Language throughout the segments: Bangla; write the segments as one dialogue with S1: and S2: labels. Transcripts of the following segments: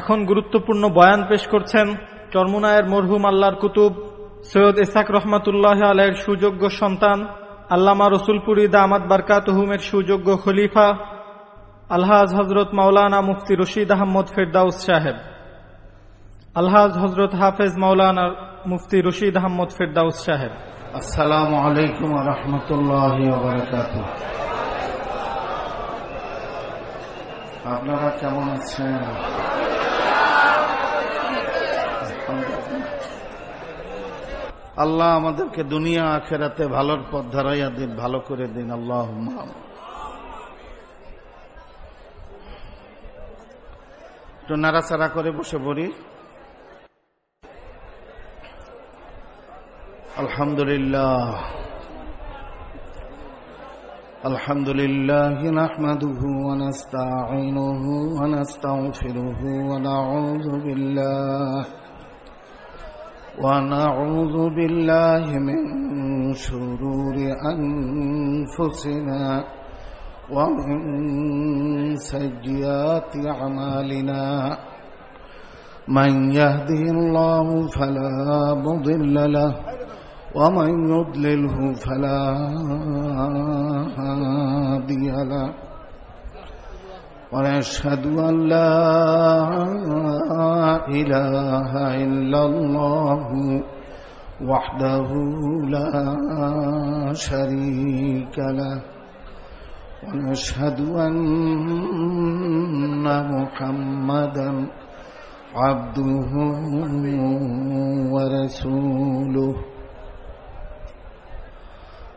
S1: এখন গুরুত্বপূর্ণ বয়ান পেশ করছেন চরমুনায়ের মরহুম আল্লাহর কুতুব সৈয়দ ইসাক রহমাতুল্লাহ আলের সুযোগ্য সন্তান, আল্লামা রসুলপুরি দামাদ বারকাতহুমের সুযোগ্য খলিফা, আলহাজ হজরত মাওলানা মুফতি রশিদ আহমদ ফেরদাউস সাহেব, আলহাজ হজরত হাফেজ মাওলানা মুফতি রশিদ আহমদ ফেরদাউস সাহেব।
S2: আসসালামু আলাইকুম রহমতুল্লাহ আপনারা কেমন আছেন? আল্লাহ আমাদেরকে দুনিয়া আখেরাতে ভালোর পথ ধারাইয়া দিন ভালো করে দিন আল্লাহ একটু নাড়াচাড়া করে বসে পড়ি الحمد لله الحمد لله نحمده ونستعينه ونستغفره ونعوذ بالله ونعوذ بالله من شرور أنفسنا ومن سيئات أعمالنا. من يهده الله فلا مضل له ومن يضلله فلا هادي له. ونشهد أن لا إله إلا الله وحده لا شريك له. ونشهد أن محمدا عبده ورسوله.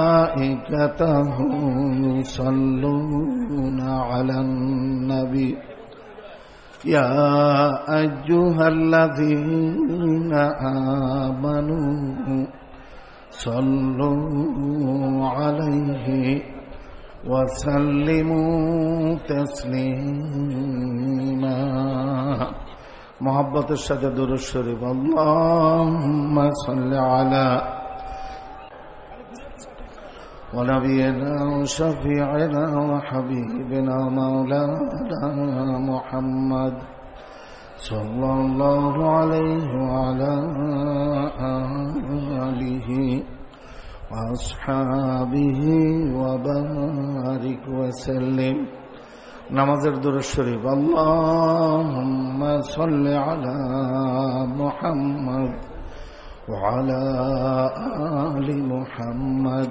S2: وملائكته يصلون على النبي يا أيها الذين آمنوا صلوا عليه وسلموا تسليما محبة الشدد الشريف اللهم صل على ونبينا وشفيعنا وحبيبنا مولانا محمد صلى الله عليه وعلى آله وأصحابه وبارك وسلم নামাজের দূর শরীফ اللهم صل على محمد وعلى آل محمد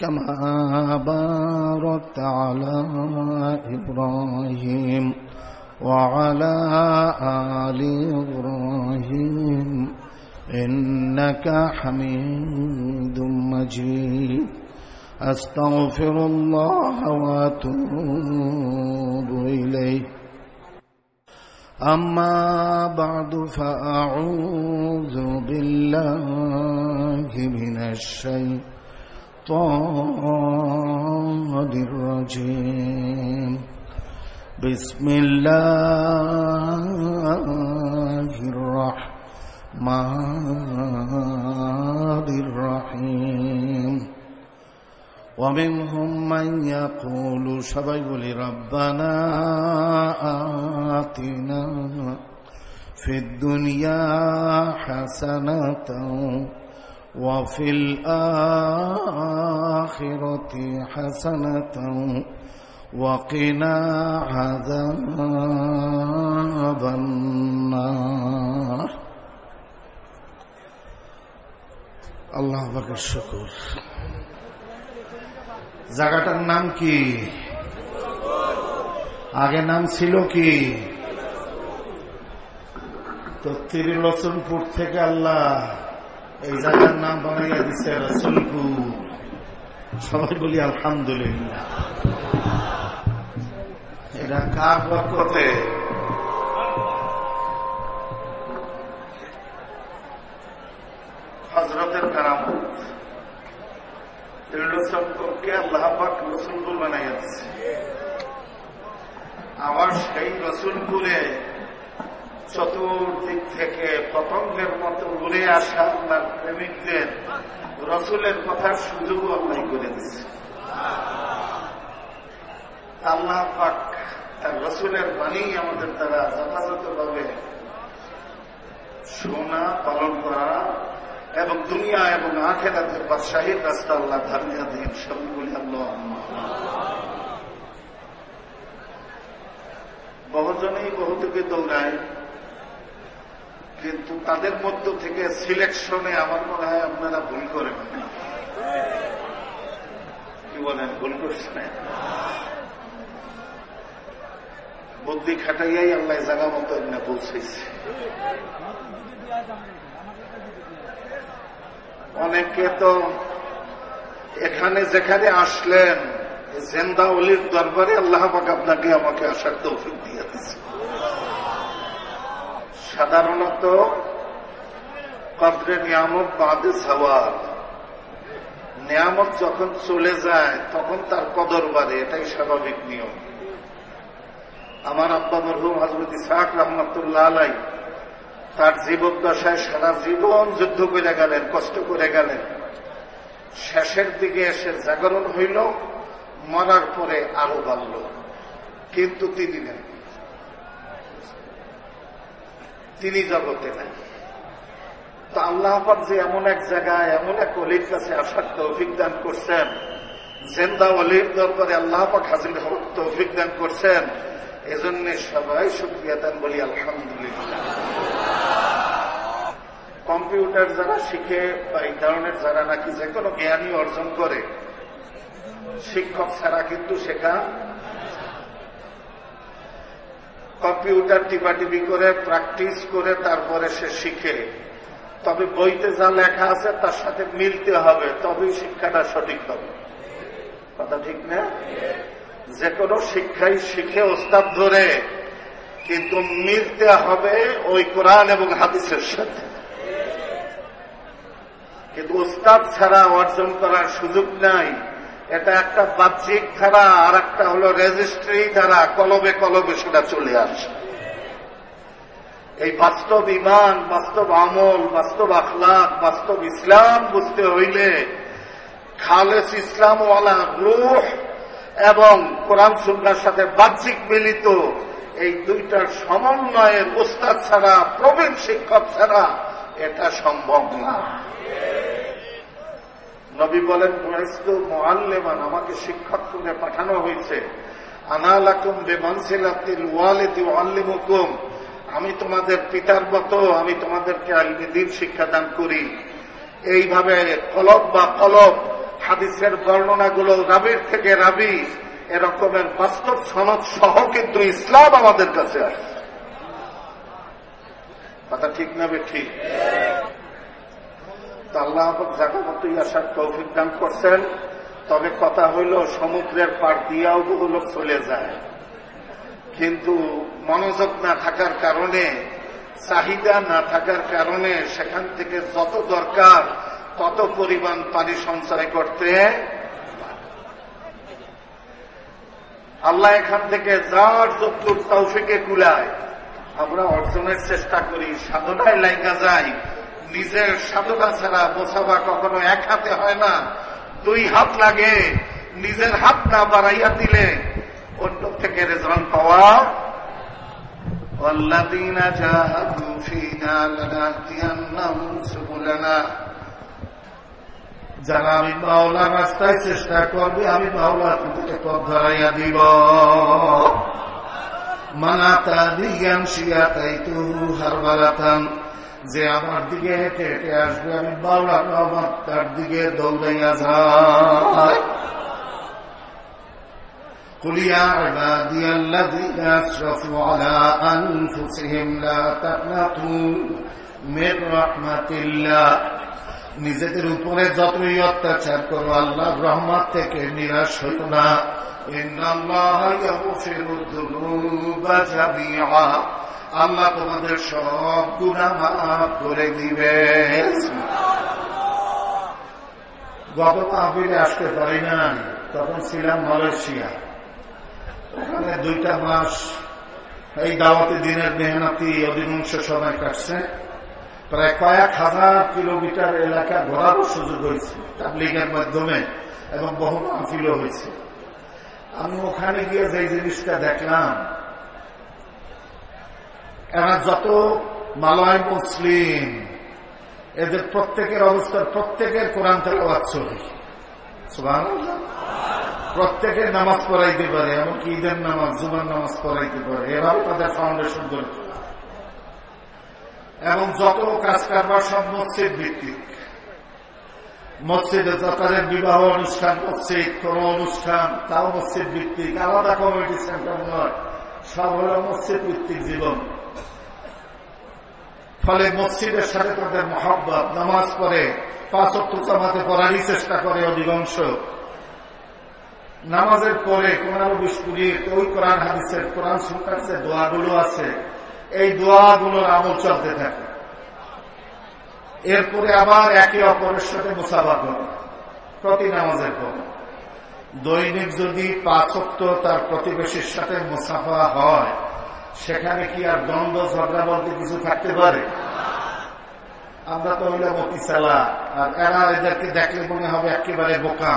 S2: كما باركت على إبراهيم وعلى آل إبراهيم إنك حميد مجيد. أستغفر الله وأتوب إليه. أما بعد فأعوذ بالله من الشيطان الشيطان الرجيم. بسم الله الرحمن الرحيم. ومنهم من يقول شبي ربنا آتنا في الدنيا حسنة وفي الآخرة حسنة وقنا عذاب النار আল্লাহ পাকের শুকুর জায়গাটার নাম কি আগে নাম ছিল কি তো তিরিলোচনপুর থেকে আল্লাহ এই জায়গার নাম বানাইয়া দিচ্ছে সবাই বলি, আলহামদুলিল্লাহ। এটা কার বরকতে? হজরতের কারামত। তিরিলোচনপুরকে আল্লাহ পাক রসুলপুর বানাইয়া দিচ্ছে আবার সেই রসুলপুরে চতুর্দিক থেকে পতঙ্গের মতো উড়ে আসা আপনার প্রেমিকদের রসুলের কথার সুযোগ আল্লাহ করে দিচ্ছে আল্লাহ পাক তার রসুলের বাণী আমাদের দ্বারা যথাযথভাবে শোনা, পালন করা এবং দুনিয়া এবং আখেরাতে বাদশাহীর রাস্তা আল্লাহ ধারিয়া দিন সবগুলি আল্লাহ বহুজনেই বহুদিকে দৌড়ায়। কিন্তু তাদের মধ্য থেকে সিলেকশনে আমার মনে হয় আপনারা ভুল করেন। কি বলেন, ভুল করছেন? বুদ্ধি খাটাইয়াই আল্লাহ জায়গা মতো না পৌঁছেছে অনেকে তো এখানে যেখানে আসলেন জেন্দা অলির দরবারে আল্লাহ পাক আপনাকে আমাকে আসার তৌফিক দিয়ে দিচ্ছে সাধারণত কদ্রে নিয়ামত বাদে সওয়াল নিয়ামত যখন চলে যায়, তখন তার কদর বাড়ে, এটাই স্বাভাবিক নিয়ম। আমার আব্বা মরহুম হজরত ইসাক রহমতুল্লাহ আলাই তার জীবদ্দশায় সারা জীবন যুদ্ধ করে গেলেন, কষ্ট করে গেলেন। শেষের দিকে এসে জাগরণ হইল, মরার পরে আরও বাড়ল। কিন্তু তিনি নেন তিনি জগতে নেন তো আল্লাহ যে এমন এক জায়গায়, এমন এক অলির কাছে আসার তৌফিক দান করছেন, জেন্দা অলির দরবারে আল্লাহ পাক হাজির হওয়ার তৌফিক দান করছেন, এজন্য সবাই শুক্রিয়া দান বলি আলহামদুলিল্লাহ। কম্পিউটার যারা শিখে বা এই ধরনের যারা নাকি যে কোনো জ্ঞানই অর্জন করে, শিক্ষক ছাড়া কিন্তু শেখা কম্পিউটার টিপাটিপি করে প্র্যাকটিস করে তারপরে সে শিখে। তবে বইতে যা লেখা আছে তার সাথে মিলতে হবে, তবেই শিক্ষাটা সঠিক হবে। কথা ঠিক না? যে কোনো শিক্ষাই শিখে ওস্তাদ ধরে, কিন্তু মিলতে হবে ওই কোরআন এবং হাদিসের সাথে। কিন্তু ওস্তাদ ছাড়া অর্জন করার সুযোগ নাই। এটা একটা বাহ্যিক ধারা, আর একটা হলো রেজিস্ট্রি ধারা কলবে কলবে সেটা চলে আসে। এই বাস্তব ইমান, বাস্তব আমল, বাস্তব আখলাক, বাস্তব ইসলাম বুঝতে হইলে খালেস ইসলামওয়ালা রুহ এবং কোরআন সুন্নার সাথে বাহ্যিক মিলিত এই দুইটার সমন্বয়ের উস্তাদ ছাড়া, প্রবীণ শিক্ষক ছাড়া এটা সম্ভব না। নবী বলেন মোয়াল্লেমান আমাকে শিক্ষক করে পাঠানো হয়েছে। আনালাকুম বেমানসিলাতিল ওয়ালিদি আল্লিমুকুম আমি তোমাদের পিতার মতো, আমি তোমাদেরকে দিন শিক্ষাদান করি। এইভাবে কলব বা কলব, হাদিসের বর্ণনাগুলো রাবির থেকে রাবি, এরকমের বাস্তব সনদ সহ কিন্তু ইসলাম আমাদের কাছে আসছে। কথা ঠিক না ঠিক? আল্লাহ জায়গা মতোই আসার তৌফিক দান করছেন। তবে কথা হইল, সমুদ্রের পার দিয়াও বহু লোক চলে যায়। কিন্তু মনোযোগ না থাকার কারণে, চাহিদা না থাকার কারণে সেখান থেকে যত দরকার, তত পরিমাণ পানি সঞ্চয় করতে আল্লাহ এখান থেকে যার যত্তুর তৌফিকে কুলায়, আমরা অর্জনের চেষ্টা করি, সাধনায় লাইগা যাই। নিজের সাধনা ছাড়া বোঝাবা কখনো এক হাতে হয় না দুই হাত লাগে নিজের হাত না বাড়াইয়া দিলে অন্য থেকে রেজাল্ট পাওয়া والذين جاهدوا فينا لنهدينهم سبلنا যারা আমি মাওলা রাস্তায় চেষ্টা করবে আমি মাওলা তাদেরকে পথ ধরাইয়া দিব মানাতা দিয়ান শিয়াতাই তু হারবালাতান যে আমার দিকে হেঁটে হেঁটে আসবে আমি বাউলার রহমত তার দিকে দৌড়াইয়া যায় قل يا عبادي الذين أسرفوا على أنفسهم لا تقنطوا من رحمة الله নিজেদের উপরে যতই অত্যাচার করো আল্লাহ রহমত থেকে নিরাশ হইত না আল্লাহ তোমাদের সব গুণা মাফ করে দিবে। গত মাহফিলে আসতে পারি না তখন ছিলাম মালয়েশিয়া। ওখানে দুইটা মাস এই দাওয়াতি দিনের মেহনতি অধিকাংশ সময় কাটছে। প্রায় কয়েক হাজার কিলোমিটার এলাকা ঘোরারও সুযোগ হয়েছে, তাবলিগের মাধ্যমে, এবং বহু মাহফিলও হয়েছে। আমি ওখানে গিয়ে যে জিনিসটা দেখলাম এরা যত মালয় মুসলিম, এদের প্রত্যেকের অবস্থার প্রত্যেকের কোরআন তেলাওয়াত চলে। প্রত্যেকের নামাজ পড়াইতে পারে, এমনকি ঈদের নামাজ, জুমার নামাজ পড়াইতে পারে এভাবে তাদের ফাউন্ডেশন গড়ে তোলা। এবং যত কাজ কারবার সব মসজিদ ভিত্তিক। মসজিদে তাদের বিবাহ অনুষ্ঠান, মসজিদ, কোন অনুষ্ঠান, তাও মসজিদ ভিত্তিক, আলাদা কমিটি সেন্টার নয়। সব হল মসজিদ ভিত্তিক জীবন। ফলে মসজিদের সাথে তাদের মহব্বত, নামাজ পড়ে, পাঁচ অক্ট জামাতে পড়ারই চেষ্টা করে অধিকাংশ। নামাজের পরে কোরআন বিস্কুরির ওই কোরআন হাদিসের, কোরআন সরকার যে দোয়াগুলো আছে, এই দোয়াগুলোর আমল চলতে থাকে। এরপরে আবার একে অপরের সাথে মোসাফা করে প্রতি নামাজের পর। দৈনিক যদি পাঁচক্ত তার প্রতিবেশীর সাথে মুসাফা হয়, সেখানে কি আর দ্বন্দ্ব, ঝগড়া বলতে কিছু থাকতে পারে? আমরা তো হইলাম অতি চালা, আর এরা এদেরকে দেখলে মনে হবে একেবারে বোকা,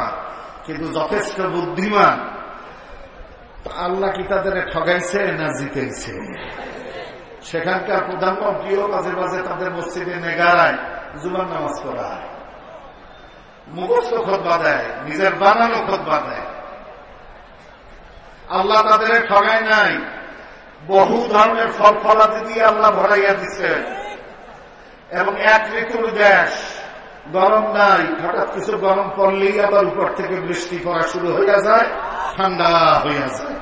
S2: কিন্তু যথেষ্ট বুদ্ধিমান। আল্লাহ কি তাদের ঠগাইছে না জিতেছে সেখানকার প্রধানমন্ত্রীও মাঝে মাঝে তাদের মসজিদে নেগারায় জুমার নামাজ পড়ায়। মুখস্থ খোদবা দেয়, নিজের বানানো খোদবা দেয়। আল্লাহ তাদের ঠগায় নাই। বহু ধরনের ফল ফলাদি দিয়ে আল্লাহ ভরাইয়া দিচ্ছে এবং এক ঋতুর দেশ গরম নাই, হঠাৎ কিছু গরম পড়লেই আবার উপর থেকে বৃষ্টি পড়া শুরু হইয়া যায়, ঠান্ডা হইয়া যায়।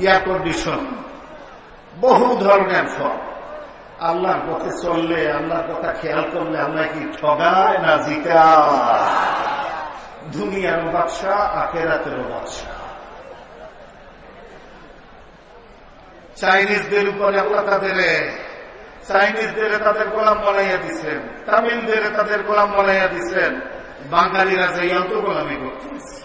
S2: এয়ার কন্ডিশন বহু ধরনের ফল। আল্লাহর পথে চললে, আল্লাহর কথা খেয়াল করলে আল্লাহ কি ঠগায় না জিকা দুনিয়ারও বাদশা, আখেরাতেরও বাদশা। চাইনিজদের উপরে আল্লাহ তাদের চাইনিজদের তাদের গোলাম বানাইয়া দিচ্ছেন তামিলদের তাদের গোলাম বানাইয়া দিচ্ছেন বাঙালিরা যাইয়াও তো গোলামি করতেছে।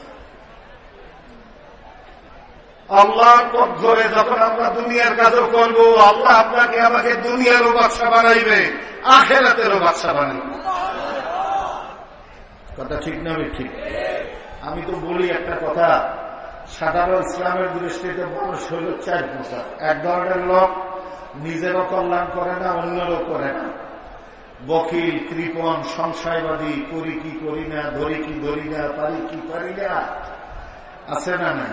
S2: আল্লাহর পথ ধরে যখন আমরা দুনিয়ার কাজও করব, আল্লাহ আপনাকে আমাকে দুনিয়ারও বাদশা বানাইবে, আখেরাতেরও বাদশা বানাইবে। কথা ঠিক না ঠিক? আমি তো বলি একটা কথা, সাধারণ ইসলামের দৃষ্টিতে মানুষ হইল চার প্রকার। এক ধরনের লোক, নিজেরও কল্যাণ করে না, অন্যরও করে না। বকিল কৃপন সংশয়বাদী, করি কি করি না, ধরি কি ধরি না, পারি কি পারি না, আছে না না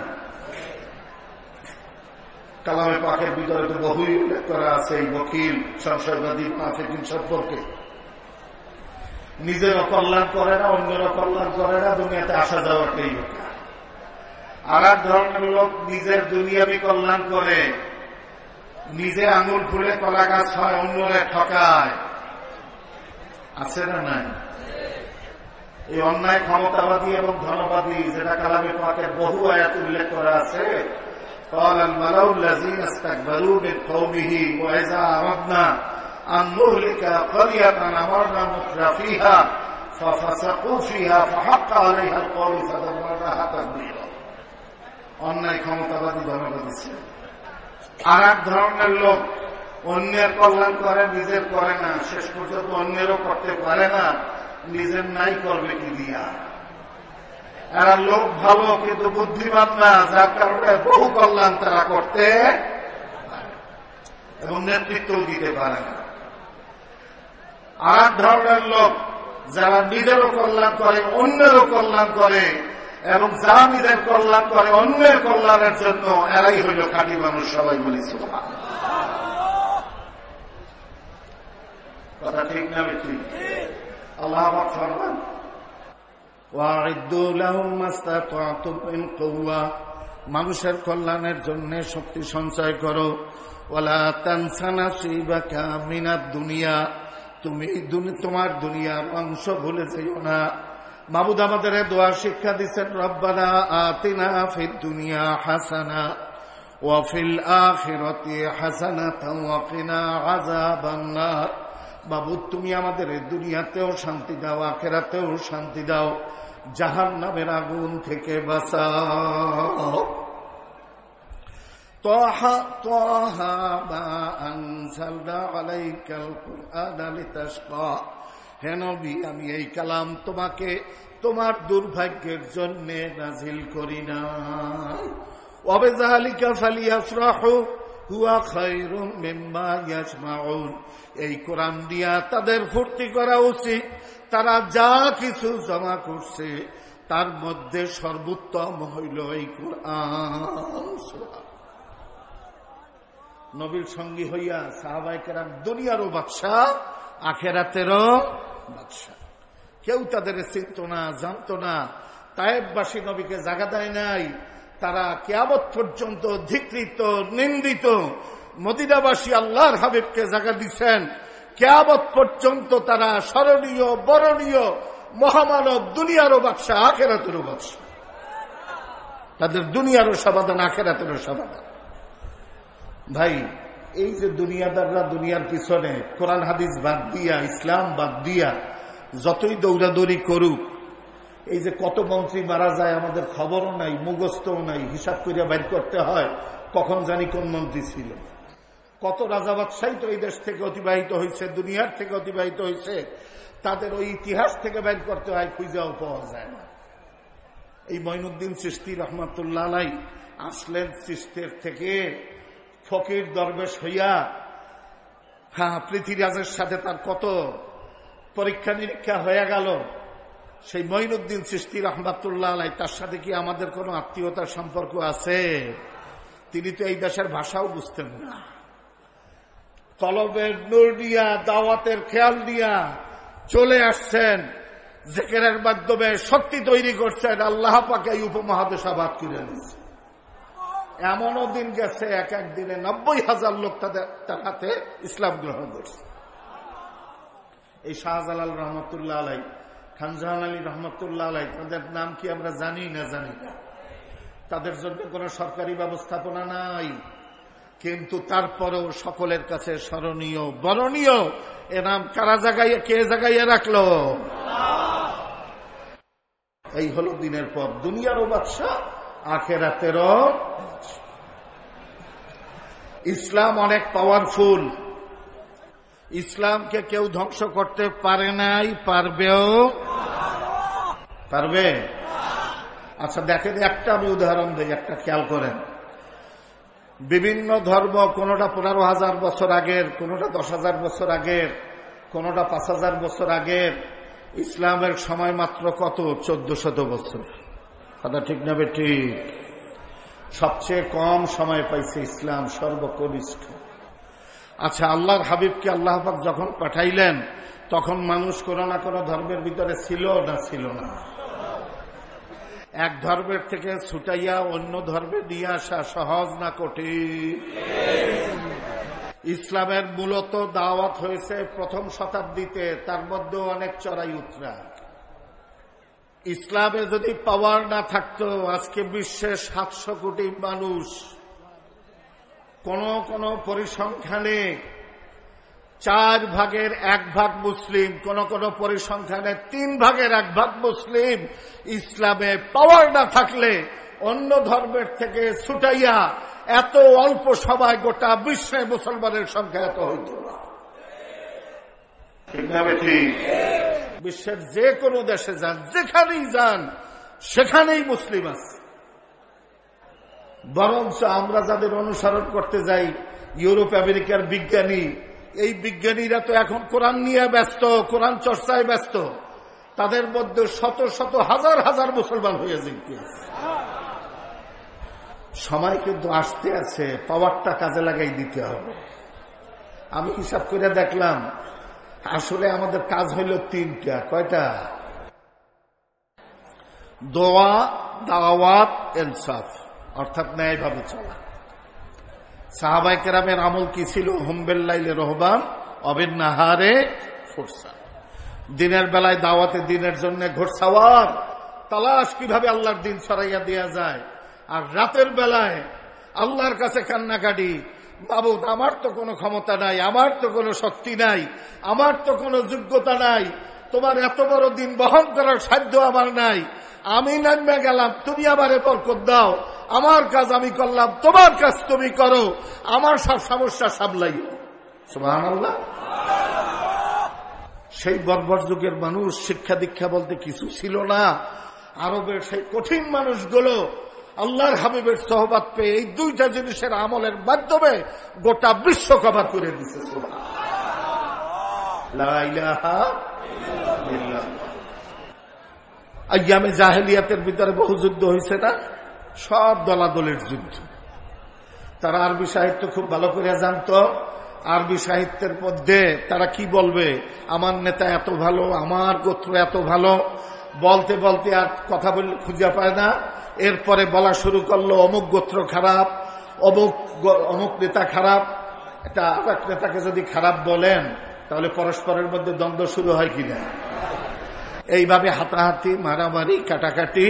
S2: কালামে পাখের ভিতরে তো উল্লেখ করা আছে এই বকিল সংশয়বাদী মাফিকিন সম্পর্কে। নিজেরও কল্যাণ করে না, অন্যেরও কল্যাণ করে না, দুনিয়াতে আসা যাওয়াটাই আর এক ধরনের লোক নিজের দুনিয়াবি কল্যাণ করে, নিজে আঙুল ফুলে কলা গাছ হয়, অন্যরে ঠকায়। আছে না নাই? এই অন্যায় ক্ষমতাবাদী এবং ধনবাদী, যেটা কালামে পাকের বহু আয়াত উল্লেখ করা আছে قال الملأ الذين استكبروا من قومه وإذا أردنا أن نهلك قرية أمرنا متر فيها ففسقوا فيها فحق عليها القول فدمرناها تدميرا অন্যায় ক্ষমতাবাদী ধনবাদী ছিল আর এক ধরনের লোক অন্যের কল্যাণ করে নিজের করে না শেষ পর্যন্ত অন্যেরও করতে পারে না নিজের নাই করবে কি দিয়া এরা লোক ভালো, কিন্তু বুদ্ধিমান না, যার কারণে বহু কল্যাণ তারা করতে এবং নেতৃত্ব দিতে পারে না। আর ধরনের লোক যারা নিজেরও কল্যাণ করে, অন্যেরও কল্যাণ করে, এবং যা নিজের কল্যাণ করে, অন্যের কল্যাণের জন্য এরাই হইল খাঁটি মানুষ সবাই বলেছিল কথা কথা ঠিক না বেশি আল্লাহ ফরমান। ওয়াঈদ্দু লাহুম মাস্তাতাতুম মানুষের কল্যাণের জন্য শক্তি সঞ্চয় করো। ওয়ালা মিনাদ দুনিয়া। তুমি তোমার দুনিয়ার অংশ ভুলে যেও না। মাবুদ আমাদের দোয়া শিক্ষা দিচ্ছেন রব্বানা আতিনা ফিদ দুনিয়া হাসানা ওয়াফিল আখিরাতি হাসানাতাও ওয়া আযাবান্নার। বাবু তুমি আমাদের দুনিয়াতেও শান্তি দাও আখেরাতেও শান্তি দাও জাহান নামের আগুন থেকে বাঁচাও طه طه ما أنزلنا عليك القرآن لتشقى হে নবী আমি এই কালাম তোমাকে তোমার দুর্ভাগ্যের জন্য নাজিল করি না অবেজালিকা ফালিয়া ফ্রাহু হুয়া খাইরুম মিম্মা ইয়াজমাউন। এই কোরআন দিয়া তাদের ফুর্তি করা উচিত। তারা যা কিছু জমা করছে, তার মধ্যে সর্বোত্তম হইল এই কোরআন। নবীর সঙ্গী হইয়া সাহাবাই কেরাম দুনিয়ারও বাদশাহ, আখেরাতেরও বাদশাহ। কেউ তাদের চিনত না, জানত না। তায়েববাসী নবীকে জাগা দেয় নাই। তারা কেয়াবত পর্যন্ত ধিকৃত নিন্দিত। মদিনাবাসী আল্লাহর হাবিবকে জাগা দিচ্ছেন কেয়াবত পর্যন্ত তারা স্মরণীয়, বরণীয়, মহামানব দুনিয়ারও বাদশা আখেরাতেরও বাদশা তাদের দুনিয়ারও সমাধান, আখেরাতেরও সমাধান। ভাই, এই যে দুনিয়াদাররা দুনিয়ার পিছনে কোরআন, হাদিস বাদ দিয়া, ইসলাম বাদ দিয়া, যতই দৌড়াদৌড়ি করুক এই যে কত মন্ত্রী মারা যায়, আমাদের খবরও নাই মুগস্তও নাই, হিসাব করিয়া বাইর করতে হয়, কখন জানি কোন মন্ত্রী ছিল। কত রাজা বাদশাহী তো এই দেশ থেকে অতিবাহিত হয়েছে দুনিয়ার থেকে অতিবাহিত হয়েছে তাদের ওই ইতিহাস থেকে বাইর করতে হয়, খুঁজাও পাওয়া যায় না। এই মঈনুদ্দিন সৃষ্টি রহমতুল্লাহ আলাই আসলেন সৃষ্টির থেকে, ফকির দরবেশ হইয়া হ্যাঁ পৃথিবীরাজের সাথে তার কত পরীক্ষা নিরীক্ষা হয়ে গেল সেই মঈনুদ্দিন সৃষ্টি রহমাতুল্লাহ আলাই তার সাথে কি আমাদের কোনো আত্মীয়তার সম্পর্ক আছে? তিনি তো এই দেশের ভাষাও বুঝতেন না। কলবের নূর দিয়া দাওয়াতের খেয়াল দিয়া চলে আসছেন, জেকেরের মাধ্যমে শক্তি তৈরি করছেন, আল্লাহ পাকে এই উপমহাদেশ আবাদ করে নিয়েছে এমনও দিন গেছে, এক এক দিনে নব্বই হাজার লোক তাদের, তার হাতে ইসলাম গ্রহণ করছে। এই শাহজালাল রহমতুল্লাহ আলাই খানজাহান আলী রহমতুল্লাহ আলাই তাদের নাম কি আমরা জানি না জানি? না তাদের জন্য কোনো সরকারি ব্যবস্থাপনা নাই। কিন্তু তারপরেও সকলের কাছে স্মরণীয়, বরণীয়, এ নাম কারা জাগাইয়া, কে জাগাইয়া রাখল? এই হলো দিনের পর। দুনিয়ারও বাদশাহ, আখেরাতেরও ইসলাম অনেক পাওয়ারফুল ইসলামকে কেউ ধ্বংস করতে পারে নাই, পারবেও? পারবে? আচ্ছা দেখেন, একটা আমি উদাহরণ দিই, একটা খেয়াল করেন। বিভিন্ন ধর্ম কোনোটা পনেরো হাজার বছর আগের, কোনোটা দশ হাজার বছর আগের, কোনোটা পাঁচ হাজার বছর আগের। ইসলামের সময় মাত্র কত? চোদ্দ শত বছর। কথা ঠিক নেবে ঠিক? সবচেয়ে কম সময় পাইছে ইসলাম সর্বকনিষ্ঠ। আচ্ছা আল্লাহর হাবিবকে আল্লাহ যখন পাঠাইলেন, তখন মানুষ কোনো না কোনো ধর্মের ভিতরে ছিল না ছিল না। এক ধর্মের থেকে ছুটাইয়া অন্য ধর্মে নিয়ে আসা সহজ না কঠিন। ইসলামের মূলত দাওয়াত হয়েছে প্রথম শতাব্দীতে, তার মধ্যে অনেক চড়াই উতরা। ইসলামে যদি পাওয়ার না থাকতো, আজকে বিশ্বের সাতশো কোটি মানুষ কোন কোন পরিসংখ্যানে চার ভাগের এক ভাগ মুসলিম কোন কোন পরিসংখ্যানে তিন ভাগের এক ভাগ মুসলিম। ইসলামে পাওয়ার না থাকলে অন্য ধর্মের থেকে ছুটাইয়া এত অল্প সময় গোটা বিশ্বে মুসলমানের সংখ্যা এত হইত বিশ্বের যে কোনো দেশে যান যেখানেই যান সেখানেই মুসলিম আছে। বরঞ্চ আমরা যাদের অনুসরণ করতে যাই, ইউরোপ, আমেরিকার বিজ্ঞানী, এই বিজ্ঞানীরা তো এখন কোরআন নিয়ে ব্যস্ত, কোরআন চর্চায় ব্যস্ত। তাদের মধ্যে শত শত হাজার হাজার মুসলমান হয়ে জিজ্ঞে সময় কিন্তু আসতে আছে, পাওয়ারটা কাজে লাগাই দিতে হবে। আমি হিসাব করে দেখলাম, আসলে আমাদের কাজ হইল তিনটা, কয়টা? দোয়া, দাওয়াত এনসাফ অর্থাৎ ন্যায়ভাবে চলা। সাহাবাই কেরামের আমল কি ছিল? হোমবেল্লাইলে রহবান অবের নাহারে ফুরসা। দিনের বেলায় দাওয়াতে দিনের জন্য ঘোরসাওয়ার তালাশ কীভাবে আল্লাহর দিন ছড়াইয়া দেওয়া যায়? আর রাতের বেলায় আল্লাহর কাছে কান্নাকাটি বাবুদ আমার তো কোনো ক্ষমতা নাই, আমার তো কোনো শক্তি নাই, আমার তো কোনো যোগ্যতা নাই, তোমার এত বড় দিন বহন করার সাধ্য আমার নাই আমি নামে গেলাম, তুমি আমারে বরকত দাও। আমার কাজ আমি করলাম, তোমার কাজ তুমি করো। আমার সব সমস্যা সামলাইও। সুমান সেই বর্বর যুগের মানুষ শিক্ষা দীক্ষা বলতে কিছু ছিল না। আরবের সেই কঠিন মানুষগুলো আল্লাহর হাবিবের সহবাদ পেয়ে এই দুইটা জিনিসের আমলের মাধ্যমে গোটা বিশ্ব কভার করে দিছে আয়ামে জাহেলিয়াতের ভিতরে বহু যুদ্ধ হয়েছে না? সব দলাদলের যুদ্ধ। তারা আরবি সাহিত্য খুব ভালো করে জানত। আরবি সাহিত্যের মধ্যে তারা কি বলবে? আমার নেতা এত ভালো, আমার গোত্র এত ভালো। বলতে বলতে আর কথা বললে খুঁজে পায় না। এরপরে বলা শুরু করল, অমুক গোত্র খারাপ, অমুক অমুক নেতা খারাপ। একটা আরেক নেতাকে যদি খারাপ বলেন, তাহলে পরস্পরের মধ্যে দ্বন্দ্ব শুরু হয় কিনা? এইভাবে হাতাহাতি, মারামারি, কাটাকাটি,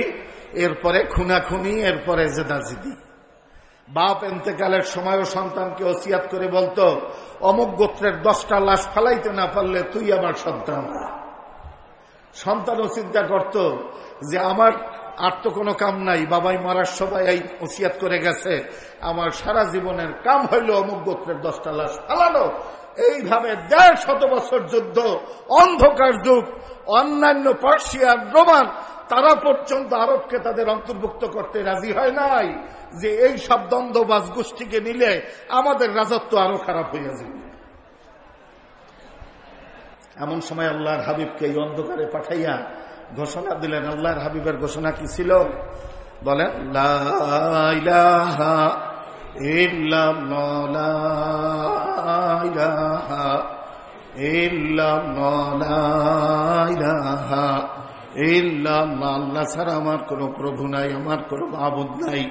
S2: এরপরে খুনাখুনি, এরপরে জেদাজিদি। বাপ এতেকালের সময়ও সন্তানকে ওসিয়াত করে বলতো, অমুক গোত্রের দশটা লাশ ফালাইতে না পারলে তুই আমার সন্তান সন্তানও চিন্তা করত যে, আমার আর তো কোনো কাম নাই, বাবাই মারার সবাই এই ওসিয়াত করে গেছে, আমার সারা জীবনের কাম হইল অমুক গোত্রের দশটা লাশ ফালানো এইভাবে দেড় শত বছর যুদ্ধ, অন্ধকার যুগ, অন্যান্য পার্সিয়ার রোমান, তারা পর্যন্ত আরবকে তাদের অন্তর্ভুক্ত করতে রাজি হয় নাই যে এই সব দ্বন্দ্ববাজ গোষ্ঠীকে নিলে আমাদের রাজত্ব আরও খারাপ হয়ে যাবে। এমন সময় আল্লাহর হাবিবকে এই অন্ধকারে পাঠাইয়া ঘোষণা দিলেন। আল্লাহর হাবিবের ঘোষণা কি ছিল? বলেন আল্লাহ ছাড়া আমার কোন প্রভু নাই আমার কোন মাবুদ নাই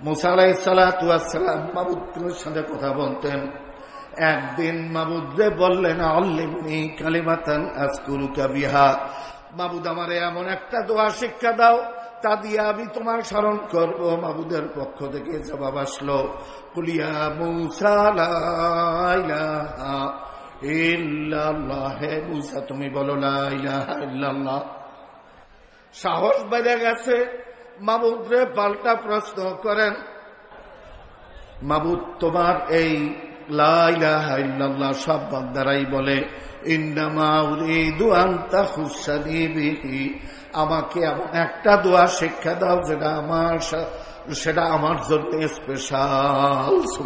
S2: মুসা আলাই সালাম মাবুদের সাথে কথা বলতেন একদিন মাবুদরে বললেন অল্লিমনি কালিমাতান আজকুরুকা বিহা মাবুদ আমার এমন একটা দোয়া শিক্ষা দাও তা দিয়ে আমি তোমার স্মরণ করব। মাবুদের পক্ষ থেকে জবাব আসলো কুলিয়া হে মুসা, তুমি বলো ইল্লাল্লাহ। সাহস বেড়ে গেছে। মাবুদরে পাল্টা প্রশ্ন করেন মাবুদ তোমার এই সব বলে আমাকে একটা দোয়া শিক্ষা দাও যেটা আমার সেটা আমার জন্য স্পেশাল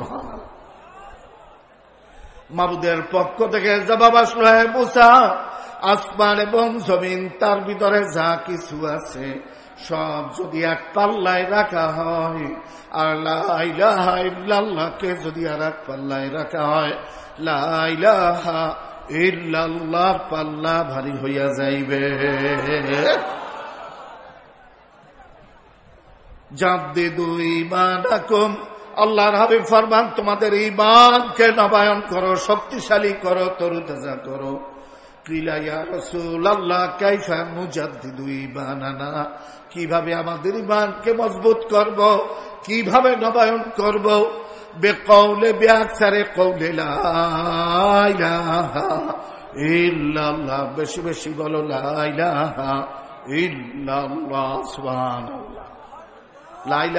S2: মাবুদের পক্ষ থেকে জবাব আসলো হ্যাঁ মুসা, আসমান এবং জমিন, তার ভিতরে যা কিছু আছে সব যদি এক পাল্লায় রাখা হয়, আর লাইলাহাকে যদি আর এক পাল্লায় রাখা হয় লাইলাহা ইল্লাল্লাহ পাল্লা ভারী হইয়া যাইবে। যাদে দুই মানাকুম আল্লাহর হাবিব ফরমান, তোমাদের ইমানকে নবায়ন করো, শক্তিশালী করো, তরুতাজা করো। কিলাইয়া রসুল আল্লাহ কাইফা মুজাদ্দিদু ইমানানা কীভাবে আমাদের ইমানকে মজবুত করব? কীভাবে নবায়ন করব? বেআসারে কৌলে ইল্লাল্লাহ। বেশি বেশি বলো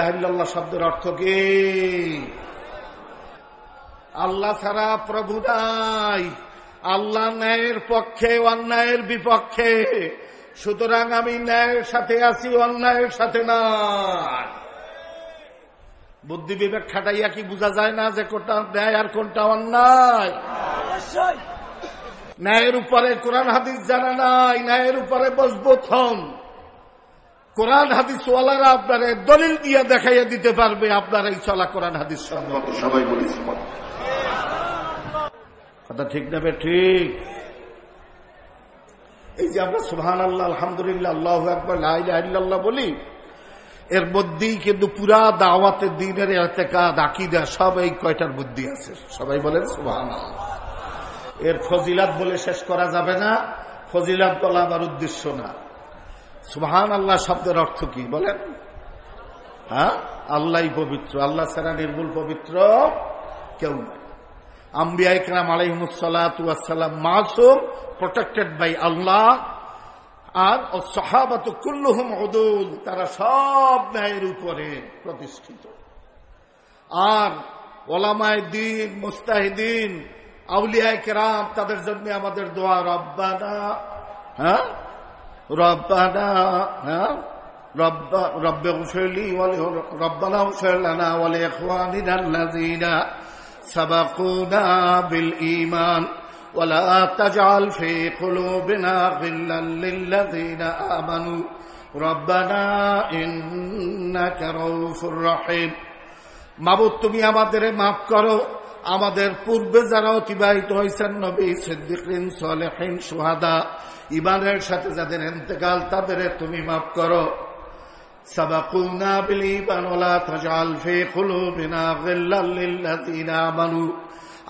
S2: ইল্লাল্লাহ শব্দের অর্থ কি? আল্লাহ ছাড়া প্রভু নাই। আল্লাহ ন্যায়ের পক্ষে, অন্যায়ের বিপক্ষে। সুতরাং আমি ন্যায়ের সাথে আছি অন্যায়ের সাথে না বুদ্ধি বিবেক খাটাইয়া কি বোঝা যায় না যে কোনটা ন্যায় আর কোনটা অন্যায়? ন্যায়ের উপরে কোরআন হাদিস জানা নাই ন্যায়ের উপরে মজবুত হন কোরআন হাদিস ওয়ালারা আপনার দলিল দিয়ে দেখাইয়া দিতে পারবে আপনার এই চলা কোরআন হাদিস সবাই বলেছি। কথা ঠিক নেবে ঠিক? এই যে আমরা সুহান আল্লাহ আলহামদুলিল্লাহ আল্লাহ একবার লাইল্লাহ বলি, এর মধ্যেই কিন্তু পুরা দাওয়াতের দিনের এতেকাদ, আকিদা, সব এই কয়টার বুদ্ধি আছে। সবাই বলেন সুহান এর ফজিলাত বলে শেষ করা যাবে না, ফজিলাত বলা আমার উদ্দেশ্য না। সুহান আল্লাহ শব্দের অর্থ কি বলেন? হ্যাঁ? আল্লাহ পবিত্র, আল্লাহ ছাড়া নির্মূল পবিত্র কেউ নাই আম্বিয়া ইকরাম আলহিমুসাল্লাম মাসুম প্রোটেক্টেড বাই আল্লাহ আর সহাবাত কুল্লুহুম অদুল তারা সব ন্যায়ের উপরে প্রতিষ্ঠিত আর ওলামায় দিন মুস্তাহিদিন আউলিয়া কেরাম তাদের জন্য আমাদের দোয়া রব্বানা হ্যাঁ রব্বানা হ্যাঁ رب رب اغفر لي ربنا اغفر لنا ولإخواننا الذين سبقونا بالإيمان ولا تجعل في قلوبنا غلا للذين آمنوا ربنا إنك رؤوف رحيم মাবুদ তুমি আমাদের মাফ করো আমাদের পূর্বে যারা অতিবাহিত হয়েছেন নবী সিদ্দিকিন সলেহিন সুহাদা ইমানের সাথে যাদের এন্তেকাল তাদের তুমি মাফ করো سبقونا بالإيمان ولا تجعل في قلوبنا غلا للذين آمنوا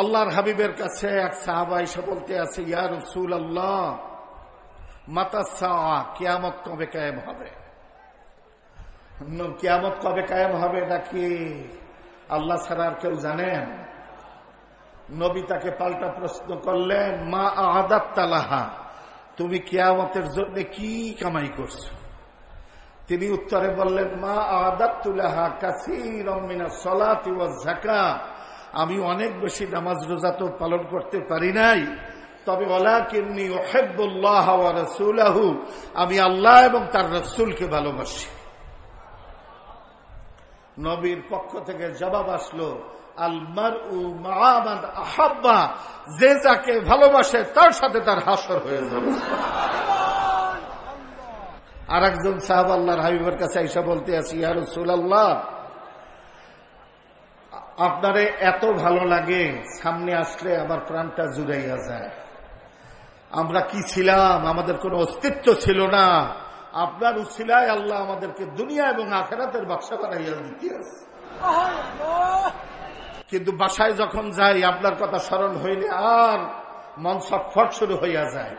S2: আল্লাহর হাবিবের কাছে এক সাহাবা এসে বলতে আছে, ইয়া রসুল আল্লাহ মাতা কিয়ামত কবে কায়েম হবে? কিয়ামত কবে কায়েম হবে নাকি আল্লাহ ছাড়া আর কেউ জানেন? নবী তাকে পাল্টা প্রশ্ন করলেন, মা আদাত তালাহা তুমি কিয়ামতের জন্য কি কামাই করছ? তিনি উত্তরে বললেন, মা আদাতুলাহা কাসির সলাতি ঝাকা আমি অনেক বেশি নামাজ রোজা তো পালন করতে পারি নাই। তবে ওলাকিন্নি ওহেবুল্লাহ আমি আল্লাহ এবং তার রসুলকে ভালোবাসি। নবীর পক্ষ থেকে জবাব আসলো আলমার উ মাহাবাদ আহাব্বা, যে যাকে ভালোবাসে তার সাথে তার হাসর হয়ে যাবে। আর একজন সাহাব আল্লাহর হাবিবের কাছে এসে বলতে আছি আর আল্লাহ আপনারে এত ভালো লাগে, সামনে আসলে আমার প্রাণটা জুড়াইয়া যায়। আমরা কি ছিলাম? আমাদের কোনো অস্তিত্ব ছিল না। আপনার উছিলায় আল্লাহ আমাদেরকে দুনিয়া এবং আখেরাতের বাক্সা বানাইয়া দিতে কিন্তু বাসায় যখন যাই, আপনার কথা স্মরণ হইলে আর মন সটফট শুরু হইয়া যায়।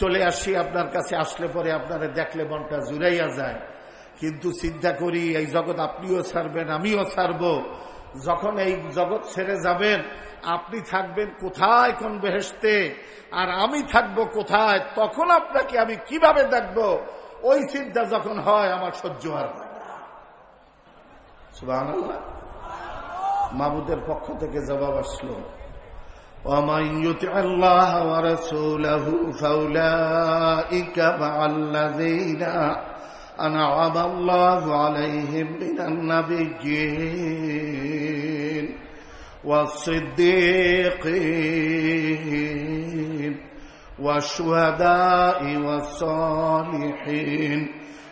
S2: চলে আসি আপনার কাছে, আসলে পরে আপনারা দেখলে মনটা জুড়াইয়া যায়। কিন্তু চিন্তা করি, এই জগৎ আপনিও ছাড়বেন, আমিও ছাড়ব। যখন এই জগৎ ছেড়ে যাবেন, আপনি থাকবেন কোথায় কোন বেহেস্তে আর আমি থাকব কোথায়? তখন আপনাকে আমি কীভাবে দেখব? ওই চিন্তা যখন হয়, আমার সহ্য হার মাবুদের পক্ষ থেকে জবাব আসলো আল্লাহ يطع الله ورسوله فأولئك مع الذين أنعم الله عليهم من النبيين والصديقين والشهداء والصالحين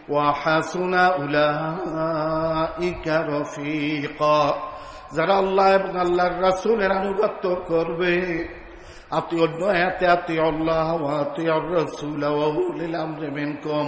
S2: وحسن أولئك رفيقا যারা আল্লাহ এবং আল্লাহর রাসুলের আনুগত্য করবে আতি অন্য হাতে আতি আল্লাহ আতি রসুল কম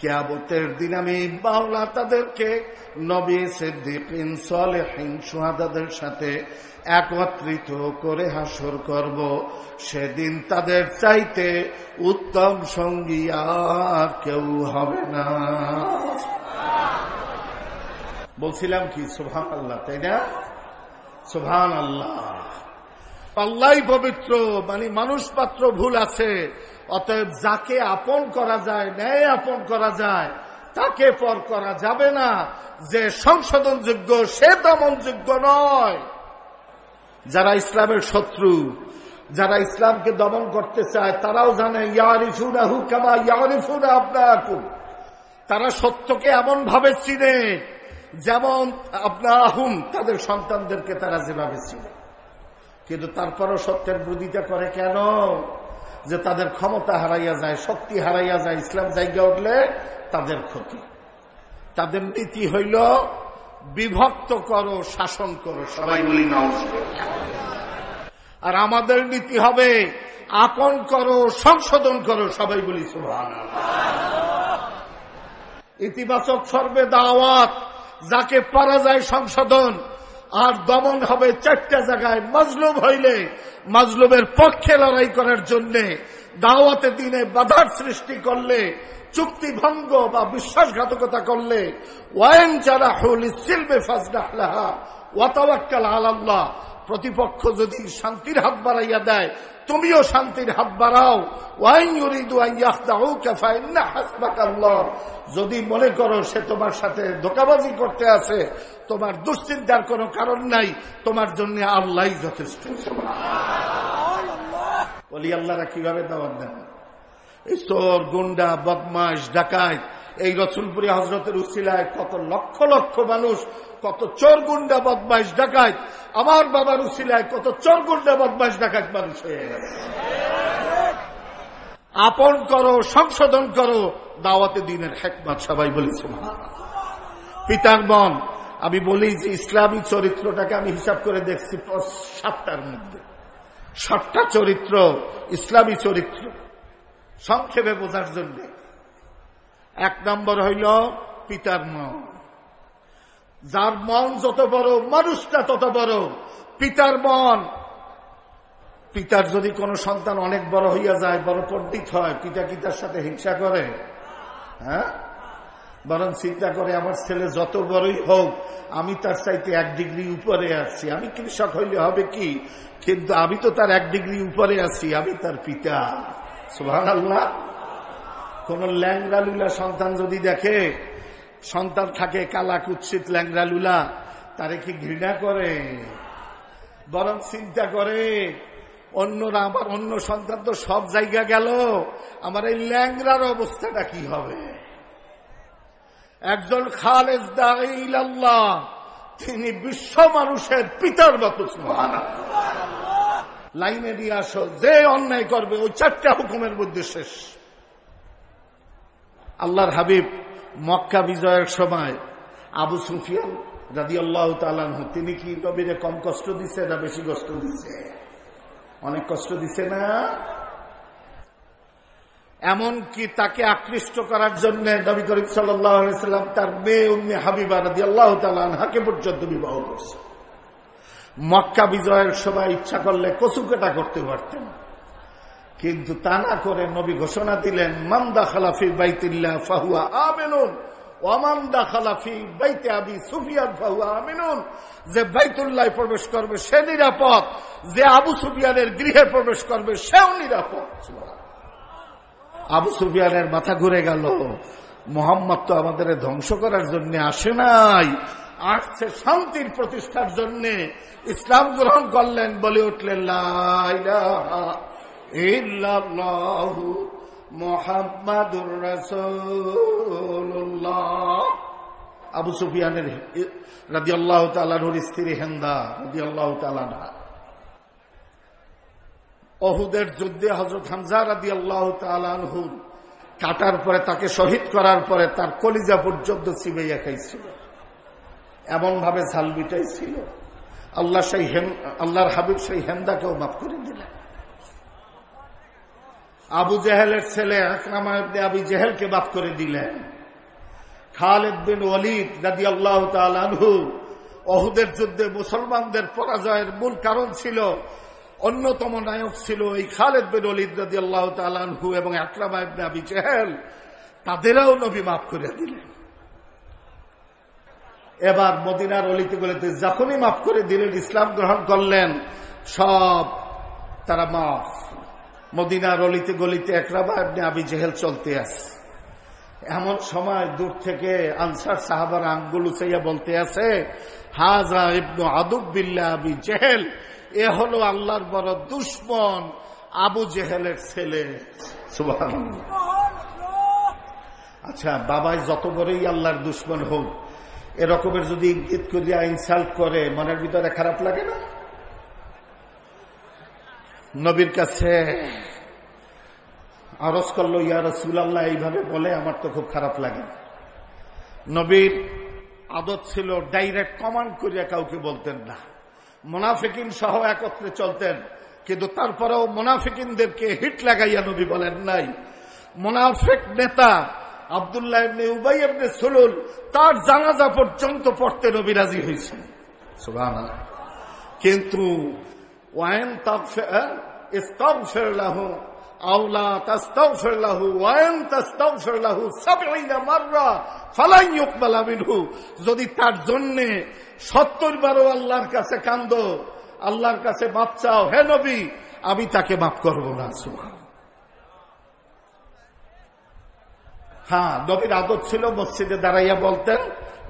S2: কেয়াবতের দিন আমি বাউলা তাদেরকে নবী সিদ্দিকিন সলেহীন সোহাদাদের সাথে একত্রিত করে হাসর করব। সেদিন তাদের চাইতে উত্তম সঙ্গী আর কেউ হবে না। বলছিলাম কি? সুভান আল্লাহ তাই না? সুভান আল্লাহ আল্লাহ পবিত্র মানে মানুষ পাত্র ভুল আছে। অতএব যাকে আপন করা যায়, ন্যায় আপন করা যায়, তাকে পর করা যাবে না। যে সংশোধন যোগ্য সে দমনযোগ্য নয়। যারা ইসলামের শত্রু, যারা ইসলামকে দমন করতে চায়, তারাও জানে তারা সত্যকে এমন ভাবে চিনে, যেমন আহুম তাদের সন্তানদেরকে তারা যেভাবে চিনে। কিন্তু তারপরও সত্যের বিরোধিতা করে কেন? যে তাদের ক্ষমতা হারাইয়া যায় শক্তি হারাইয়া যায় ইসলাম জায়গা উঠলে তাদের ক্ষতি। তাদের নীতি হইল বিভক্ত করো শাসন করো সবাই বলি আর আমাদের নীতি হবে আপন করো সংশোধন করো সবাই বলি সুভান ইতিবাচক সর্বে দাওয়াত যাকে পারা যায় সংশোধন আর দমন হবে চারটা জায়গায় মজলুম হইলে, মজলুমের পক্ষে লড়াই করার জন্য দাওয়াতে দিনে বাধার সৃষ্টি করলে চুক্তি ভঙ্গ বা বিশ্বাসঘাতকতা করলে, ওয়াইন যারা হল সিলবে ফাজলাহা ওয়াতাওয়াক্কাল আল্লাহ প্রতিপক্ষ যদি শান্তির হাত বাড়াইয়া দেয় তুমিও শান্তির হাত বাড়াও। যদি মনে করো সে তোমার সাথে ধোকাবাজি করতে আছে তোমার দুশ্চিন্তার কোনো কারণ নাই তোমার জন্য আল্লাহ যথেষ্ট। বলি আল্লাহরা কীভাবে দাওয়াত দেন? এই চোর গুন্ডা বদমাস ডাকায় এই রসুলপুরি হজরতের উসিলায় কত লক্ষ লক্ষ মানুষ কত চোর গুন্ডা বদমাস ডাকায় আমার বাবার উসিলায় কত চোর গুন্ডা বদমাস ডাকাত মানুষ হয়ে গেছে। আপন করো, সংশোধন করো, দাওয়াতে দিনের হেকমত, সবাই বলি পিতার মন, আমি বলি যে ইসলামী চরিত্রটাকে আমি হিসাব করে দেখছি সাতটার মধ্যে। সাতটা চরিত্র, ইসলামী চরিত্র, সংক্ষেপে বোঝার জন্য। এক নম্বর হইল পিতার মন। যার মন যত বড়, মানুষটা তত বড়। পিতার মন। পিতার যদি কোনো সন্তান অনেক বড় হইয়া যায়, বড় পণ্ডিত হয়, পিতা কি তার সাথে হিংসা করে? হ্যাঁ? বরং চিন্তা করে, আমার ছেলে যত বড়ই হোক, আমি তার চাইতে এক ডিগ্রি উপরে আছি। আমি কৃষক হইলে হবে কি? কিন্তু আমি তো তার এক ডিগ্রি উপরে আছি, আমি তার পিতা। সুভান আল্লাহ কোন ল্যাংরা লুলা সন্তান যদি দেখে সন্তান থাকে কালা কুৎসিত ল্যাংরা লুলা, তারে কি ঘৃণা করে? বরং চিন্তা করে, অন্যরা আমার অন্য সন্তান তো সব জায়গা গেল, আমার এই ল্যাংরার অবস্থাটা কি হবে? একজন খালেজ দাইল্লাহ তিনি বিশ্ব মানুষের পিতার মতো লাইনে দিয়ে আসো, যে অন্যায় করবে, ওই চারটা হুকুমের মধ্যে শেষ। আল্লাহর হাবিব মক্কা বিজয়ের সময় আবু সুফিয়ান রাজি আল্লাহ তালানহ তিনি কি নবীরে কম কষ্ট দিছে না বেশি কষ্ট দিছে? অনেক কষ্ট দিছে না? এমনকি তাকে আকৃষ্ট করার জন্য নবী করিম সাল্লাম তার মেয়ে উম্মে হাবিবা রাজি আল্লাহ তালানহাকে পর্যন্ত বিবাহ করছে? মক্কা বিজয়ের সময় ইচ্ছা করলে কচুকেটা করতে পারতেন। কিন্তু তা না করে নবী ঘোষণা দিলেন মান্দা খালাফি বাইতিল্লা ফাহুয়া আমেনুন ওয়ামান্দা খালাফি বাইতে আবি সুফিয়ান ফাহুয়া আমিনুন। যে বাইতুল্লাহ প্রবেশ করবে, সে নিরাপদ। যে আবু সুফিয়ানের গৃহে প্রবেশ করবে, সেও নিরাপদ। আবু সুফিয়ানের মাথা ঘুরে গেল। মোহাম্মদ তো আমাদের ধ্বংস করার জন্য আসে নাই, আসছে শান্তির প্রতিষ্ঠার জন্য। ইসলাম গ্রহণ করলেন, বলে উঠলেন মোহাম্মদুর রসুল্লাহ আবু সুফিয়ানের রাজি আল্লাহ তালানুর স্ত্রী হেন্দা রাজি আল্লাহ তালানা অহুদের যুদ্ধে হজরত হামজা রাদি আল্লাহ তালানহুর কাটার পরে তাকে শহীদ করার পরে তার কলিজা পর্যন্ত সিবাইয়া খাইছিল। এমন ভাবে ঝাল ছিল আল্লাহ সেই আল্লাহর হাবিব সেই হেন্দাকেও মাফ করে দিলেন। আবু জেহেলের ছেলে আবি জেহেলকে মাফ করে দিলেন। খালেদ বিন ওয়ালিদ দাদি আল্লাহ অহুদের যুদ্ধে মুসলমানদের পরাজয়ের মূল কারণ ছিল অন্যতম নায়ক ছিল এই খালেদ বিন ওলিদ দাদি আল্লাহ তালহু এবং আকরামা ইবনে আবি জেহেল। তাদেরও নবী মাফ করে দিলেন। এবার মদিনার অলিতে গলিতে যখনই মাফ করে দিলেন, ইসলাম গ্রহণ করলেন, সব তারা মাফ। মদিনার অলিতে গলিতে একরাবা আপনি আবি জেহেল চলতে আছে। এমন সময় দূর থেকে আনসার সাহাবার আঙ্গুল উচাইয়া বলতে আছে, হাজা ইবনু আদুবিল্লা আবি জেহেল, এ হলো আল্লাহর বড় দুশ্মন আবু জেহেলের ছেলে। আচ্ছা বাবাই যত বড়ই আল্লাহর দুশ্মন হোক এরকমের যদি ইঙ্গিত করিয়া ইনসাল্ট করে, মনের ভিতরে খারাপ লাগে না? নবীর কাছে আরস করল, ইয়া রসুল্লাহ এইভাবে বলে, আমার তো খুব খারাপ লাগে। নবীর আদত ছিল ডাইরেক্ট কমান্ড করিয়া কাউকে বলতেন না। মোনাফিকিন সহ একত্রে চলতেন, কিন্তু তারপরেও মোনাফিকিনদেরকে হিট লাগাইয়া নবী বলেন নাই। মোনাফিক নেতা আবদুল্লাহ এমনি উবাই এমনি সুলুল, তার জানাজা পর্যন্ত পড়তে নবী রাজি হয়েছে কিন্তু ওয়াইন ইস্তগফির তাস্তাগফির লাহু, ওয়াইন তাস্তাগফির লাহু 70 মাররা ফালাই ইউকবালা মিনহু। যদি তার জন্য 70 বারও আল্লাহর কাছে কান্দো, আল্লাহর কাছে মাপ চাও, হে নবী, আমি তাকে মাফ করব না, সুবহান। হ্যাঁ নবীর আদত ছিল মসজিদে দাঁড়াইয়া বলতেন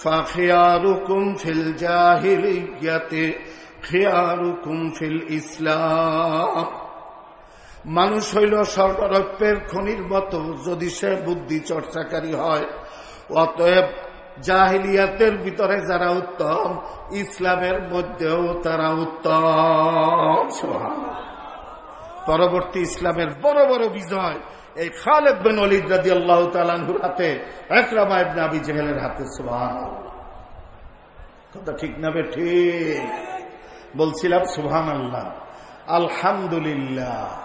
S2: فخياركم في الجاهلية خياركم في الإسلام মানুষ হইল স্বর্ণরৌপ্যের খনির মতো যদি সে বুদ্ধি চর্চাকারী হয় অতএব জাহিলিয়াতের ভিতরে যারা উত্তম ইসলামের মধ্যেও তারা উত্তম পরবর্তী ইসলামের বড় বড় বিজয় এই খালেদ বিন অলিদ রাজি আল্লাহ তালানহুর হাতে একরামা ইবনে আবি জেহেলের হাতে সুবহান কথা ঠিক না বে ঠিক? বলছিলাম সুবহান আল্লাহ আলহামদুলিল্লাহ।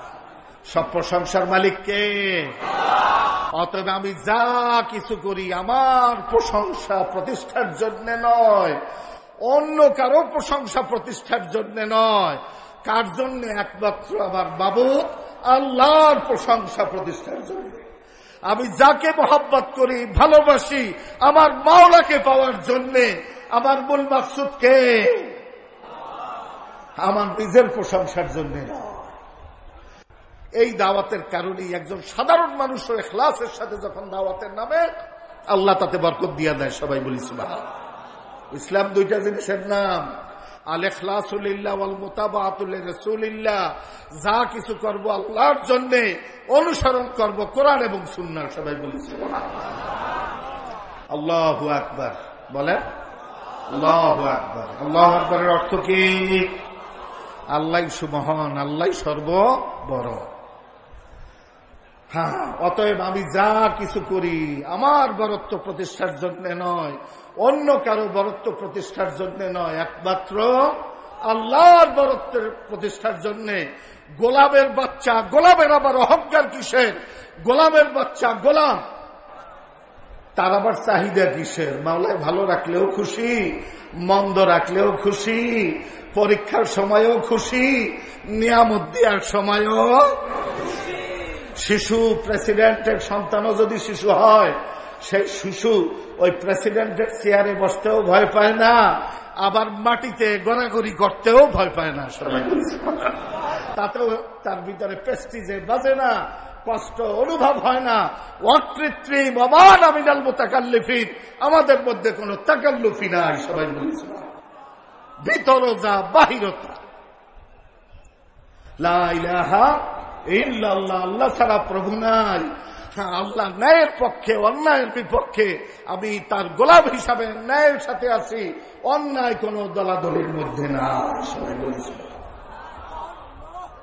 S2: সব প্রশংসার মালিক কে? অতএব আমি যা কিছু করি আমার প্রশংসা প্রতিষ্ঠার জন্য নয়। অন্য কারও প্রশংসা প্রতিষ্ঠার জন্য নয়। কার জন্য? একমাত্র আমার বাবুত আল্লাহর প্রশংসা প্রতিষ্ঠার জন্য। আমি যাকে মোহাব্বত করি, ভালোবাসি, আমার মাওলাকে পাওয়ার জন্যে, আমার মূল মাকসুদকে আমার নিজের প্রশংসার জন্য এই দাওয়াতের কারণেই একজন সাধারণ মানুষের এখলাসের সাথে যখন দাওয়াতের নামে, আল্লাহ তাতে বরকত দিয়া দেয়, সবাই বলিস ইসলাম দুইটা জিনিসের নাম। যা কিছু করব আল্লাহর জন্য অনুসরণ করব কোরআন এবং সুন্নার সবাই বলেছে আল্লাহ আকবর। বলেন? আল্লাহ আকবর। আল্লাহ আকবরের অর্থ কি? আল্লাহ সুমহান আল্লাহ সর্ব বড় হ্যাঁ অতএব আমি যা কিছু করি, আমার বরত্ব প্রতিষ্ঠার জন্য নয় অন্য কারও বরত্ব প্রতিষ্ঠার জন্য নয়, একমাত্র আল্লাহর বরত্বের প্রতিষ্ঠার জন্য। গোলামের বাচ্চা, গোলামের আবার অহংকার কিসের? গোলামের বাচ্চা, গোলাম। তার আবার চাহিদা কিসের? মাওলায় ভালো রাখলেও খুশি, মন্দ রাখলেও খুশি, পরীক্ষার সময়ও খুশি, নিয়ামত দেওয়ার সময়ও শিশু প্রেসিডেন্টের সন্তানও যদি শিশু হয় সেই শিশু ওই প্রেসিডেন্টের চেয়ারে বসতেও ভয় পায় না, আবার মাটিতে গড়াগড়ি করতেও ভয় পায় না তাতেও তার ভিতরে পেস্টিজে বাজে না, কষ্ট অনুভব হয় না। অকৃত্রিম অমান আমিনাল মোতাকাল্লিফিন, আমাদের মধ্যে কোন তাকাল্লুফি নাই, সবাই বলেছিল ভিতর যা, বাহির আল্লাহ আল্লাহ ছাড়া প্রভু নাই। আল্লাহ ন্যায়ের পক্ষে, অন্যায়ের বিপক্ষে, আমি তার গোলাপ হিসাবে ন্যায়ের সাথে আছি। অন্যায় কোন দলাদলির মধ্যে না।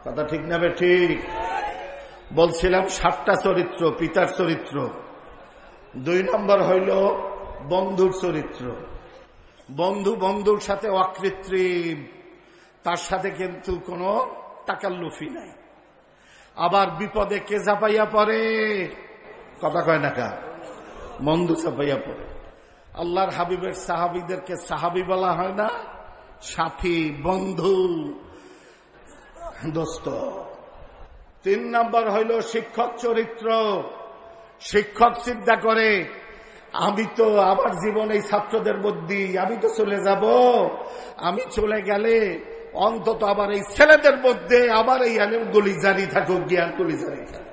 S2: কথা ঠিক না ঠিক? বলছিলাম সাতটা চরিত্র, পিতার চরিত্র। দুই নম্বর হইল বন্ধুর চরিত্র। বন্ধু বন্ধুর সাথে অকৃত্রিম। তার সাথে কিন্তু কোনো টাকার লুফি নাই। আবার বিপদে কে ঝাপাইয়া পড়ে? কথা কয় না কা মন্দু চাপাইয়া পড়ে। আল্লাহর হাবিবের সাহাবিদেরকে সাহাবি বলা হয় না, সাথী, বন্ধু, দোস্ত। তিন নম্বর হইল শিক্ষক চরিত্র। শিক্ষক চিন্তা করে, আমি তো আমার জীবন এই ছাত্রদের মধ্যে, আমি তো চলে যাব, আমি চলে গেলে অন্তত আবার এই ছেলেদের মধ্যে আবার এই আলেম গলি জারি থাকুক, জ্ঞান গলি জারি থাকুক।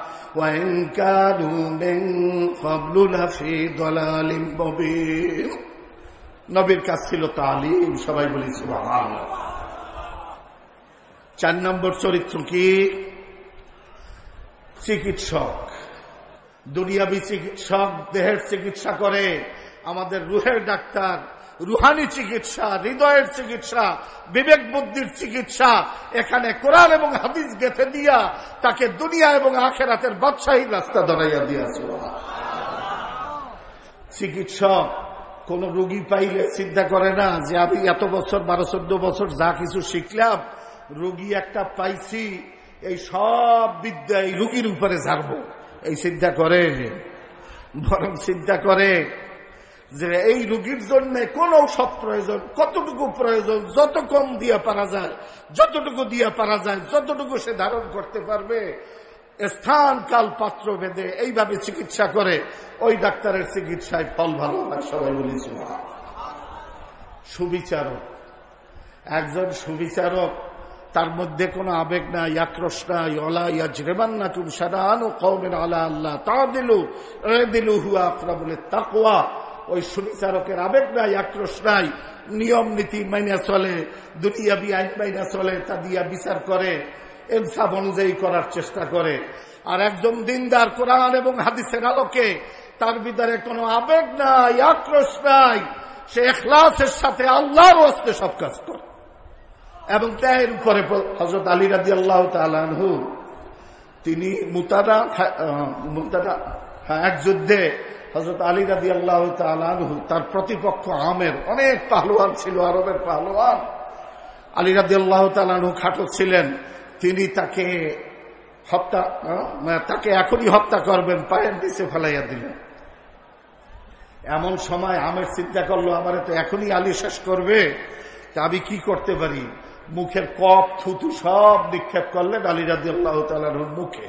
S2: وإن كانوا من قبل لفي ضلال مبين নবীর কাছ ছিল তালিম সবাই বলি সুবহান চার নম্বর চরিত্র কি চিকিৎসক দুনিয়াবি চিকিৎসক দেহের চিকিৎসা করে আমাদের রুহের ডাক্তার রুহানি চিকিৎসা, হৃদয়ের চিকিৎসা, বিবেক বুদ্ধির চিকিৎসা, এখানে কোরআন এবং হাদিস গেথে দিয়া তাকে দুনিয়া এবং আখেরাতের বাদশাহী রাস্তা ধরাইয়া দিয়েছে। চিকিৎসক, কোন রুগী পাইলে চিন্তা করে না যে আমি এত বছর, বারো, চোদ্দ বছর যা কিছু শিখলাম, রুগী একটা পাইছি, এই সব বিদ্যা এই রুগীর উপরে ঝাড়বো। এই চিন্তা করে, বরং চিন্তা করে যে এই রুগীর জন্য কোন ঔষধ প্রয়োজন, কতটুকু প্রয়োজন, যত কম দিয়ে পারা যায়, যতটুকু দিয়ে পারা যায়, যতটুকু সে ধারণ করতে পারবে, স্থান কাল পাত্র ভেদে এইভাবে চিকিৎসা করে, ওই ডাক্তারের চিকিৎসায় ফল ভালো হয় সবাই বলেছি সুবিচারক। একজন সুবিচারক, তার মধ্যে কোনো আবেগ নাই, আক্রোশ নাই অলা ইয়া জেবান না তুম সারানো কৌমের আলা আল্লাহ তা দিলু এ দিলু হুয়া আকরা বলে তাকোয়া ওই সুবিচারকের আবেগ নাই, আক্রোশ নাই। নিয়ম নীতি মাইনা চলে দুনিয়াবি আইন মাইনা চলে, তা দিয়া বিচার করে ইনসাফ অনুযায়ী করার চেষ্টা করে। আর একজন দিনদার কোরআন এবং হাদিসের আলোকে তার ভিতরে কোনো আবেগ নাই, আক্রোশ নাই। সে এখলাসের সাথে আল্লাহর আসতে সব কাজ করে। এবং তার উপরে হজরত আলী রাজি আল্লাহ তালু তিনি মুতারা মুতারা এক যুদ্ধে হজরত আলী রাজি আল্লাহ তালু তার প্রতিপক্ষ আমের, অনেক পাহলোয়ান ছিল, আরবের পাহলোয়ান আলী রাজি আল্লাহ তালু খাটো ছিলেন। তিনি তাকে হত্যা তাকে এখনই হত্যা করবেন, পায়ের নিচে ফেলাইয়া দিলেন। এমন সময় আমের চিন্তা করল, আমার তো এখনই আলী শেষ করবে আমি কি করতে পারি? মুখের কপ থুতু সব নিক্ষেপ করলেন আলী রাজি আল্লাহ তালার মুখে।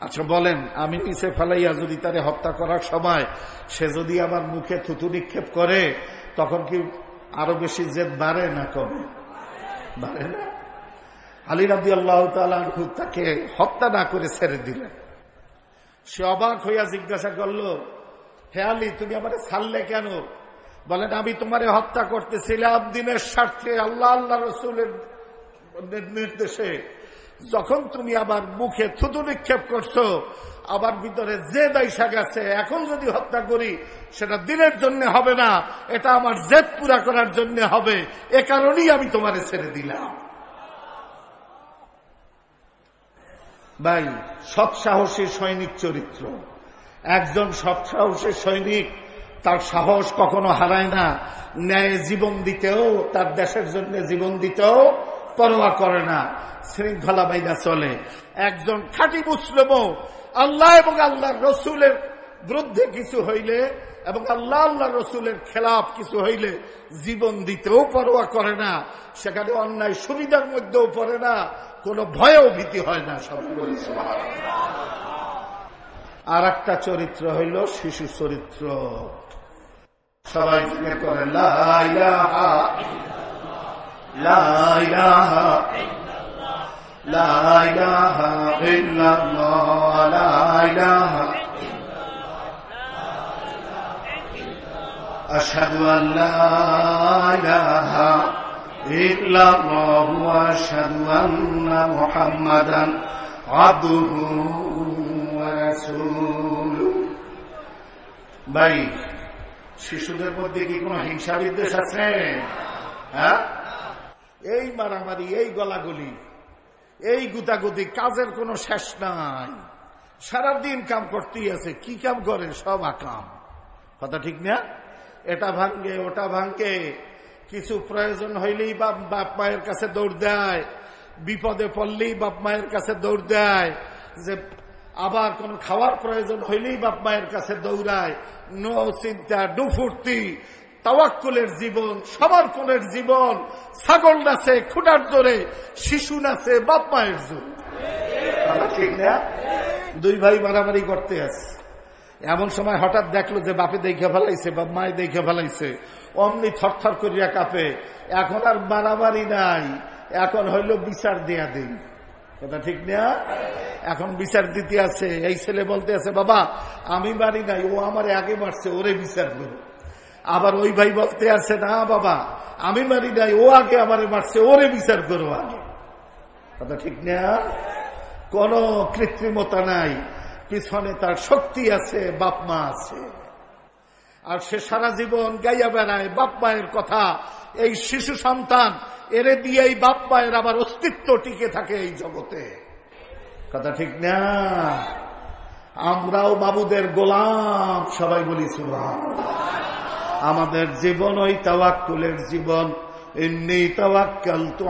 S2: আচ্ছা বলেন, আমি নিচে ফেলাইয়া যদি তারে হত্যা করার সময় সে যদি আমার মুখে থুতু নিক্ষেপ করে, তখন কি আরও বেশি জেদ বাড়ে না কমে? বাড়ে না। আলী রাজি আল্লাহ তালু তাকে হত্যা না করে ছেড়ে দিলেন। সে অবাক হইয়া জিজ্ঞাসা করল, হে আলী, তুমি আমার ছাড়লে কেন? বলেন, আমি তোমারে হত্যা করতেছিলাম দিনের স্বার্থে আল্লাহ আল্লাহ রসুলের নির্দেশে। যখন তুমি আবার মুখে থুতু নিক্ষেপ করছ, আবার ভিতরে যে দায়সা গেছে, এখন যদি হত্যা করি, সেটা দিনের জন্য হবে না, এটা আমার জেদ পুরা করার জন্য হবে, এ কারণেই আমি তোমারে ছেড়ে দিলাম। ভাই, সৎসাহসী সৈনিক চরিত্র। একজন সৎসাহসী সৈনিক, তার সাহস কখনো হারায় না, ন্যায় জীবন দিতেও, তার দেশের জন্য জীবন দিতেও পরোয়া করে না। শৃঙ্খলা বাইদা চলে। একজন খাঁটি মুসলিম আল্লাহ এবং আল্লাহ রসুলের বিরুদ্ধে কিছু হইলে এবং আল্লাহ আল্লাহ রসুলের খেলাফ কিছু হইলে জীবন দিতেও পরোয়া করে না, সেখানে অন্যায় সুবিধার মধ্যেও পড়ে না, কোনো ভয়ও ভীতি হয় না সব আর একটা চরিত্র হইল শিশু চরিত্র। সবাই করে লাইলাহা লাইলাহা লাইলাহা ইল্লাল্লাহ লাইলাহা أشهد أن لا إله إلا الله وأشهد أن محمدا عبده ورسوله ভাই শিশুদের মধ্যে কি কোনো হিংসা বিদ্বেষ আছে হ্যাঁ এই মারামারি এই গলাগলি এই গুতাগুতি কাজের কোনো শেষ নাই। সারাদিন কাম করতেই আছে, কি কাম করে? সব আকাম। কথা ঠিক না? এটা ভাঙ্গে ওটা ভাঙ্গে কিছু প্রয়োজন হইলেই বাপ বাপ মায়ের কাছে দৌড় দেয়। বিপদে পড়লেই বাপ মায়ের কাছে দৌড় দেয়। যে আবার কোন খাওয়ার প্রয়োজন হইলেই বাপ মায়ের কাছে দৌড়ায়। নো চিন্তা, ডুফুর্তি। তাওয়াক্কুলের জীবন, সবার জীবন, ছাগল নাচে, খুঁটার জোরে, শিশু নাচে, বাপ মায়ের জোর। ঠিক না? দুই ভাই মারামারি করতে আছে। এমন সময় হঠাৎ দেখল যে বাপে দেখে ফেলাইছে বা মায়ে দেখে ফেলাইছে। অমনি থরথর করিয়া কাঁপে, এখন আর মারামারি নাই, এখন হইল বিচার দেয়া দিন। কথা ঠিক না? এখন বিচার দিতে আছে, এই ছেলে বলতে আছে, বাবা, আমি মারি নাই, ও আমার আগে মারছে, ওরে বিচার করো আবার ওই ভাই বলতে আছে, না বাবা, আমি মারি নাই, ও আগে আমারে মারছে, ওরে বিচার করো আগে। কথা ঠিক না? কোন কৃত্রিমতা নাই, পিছনে তার শক্তি আছে, বাপ মা আছে। আর সে সারা জীবন গাইয়া বেড়ায়, বাপ মায়ের কথা, এই শিশু সন্তান, এরে দিয়ে এই বাপ মায়ের আবার অস্তিত্ব টিকে থাকে এই জগতে। কথা ঠিক না? আমরাও বাবুদের গোলাম, সবাই বলি সুভাষ আমাদের জীবন ওই তাওয়াক্কুলের জীবন। এমনি তাওয়াক্কাল তো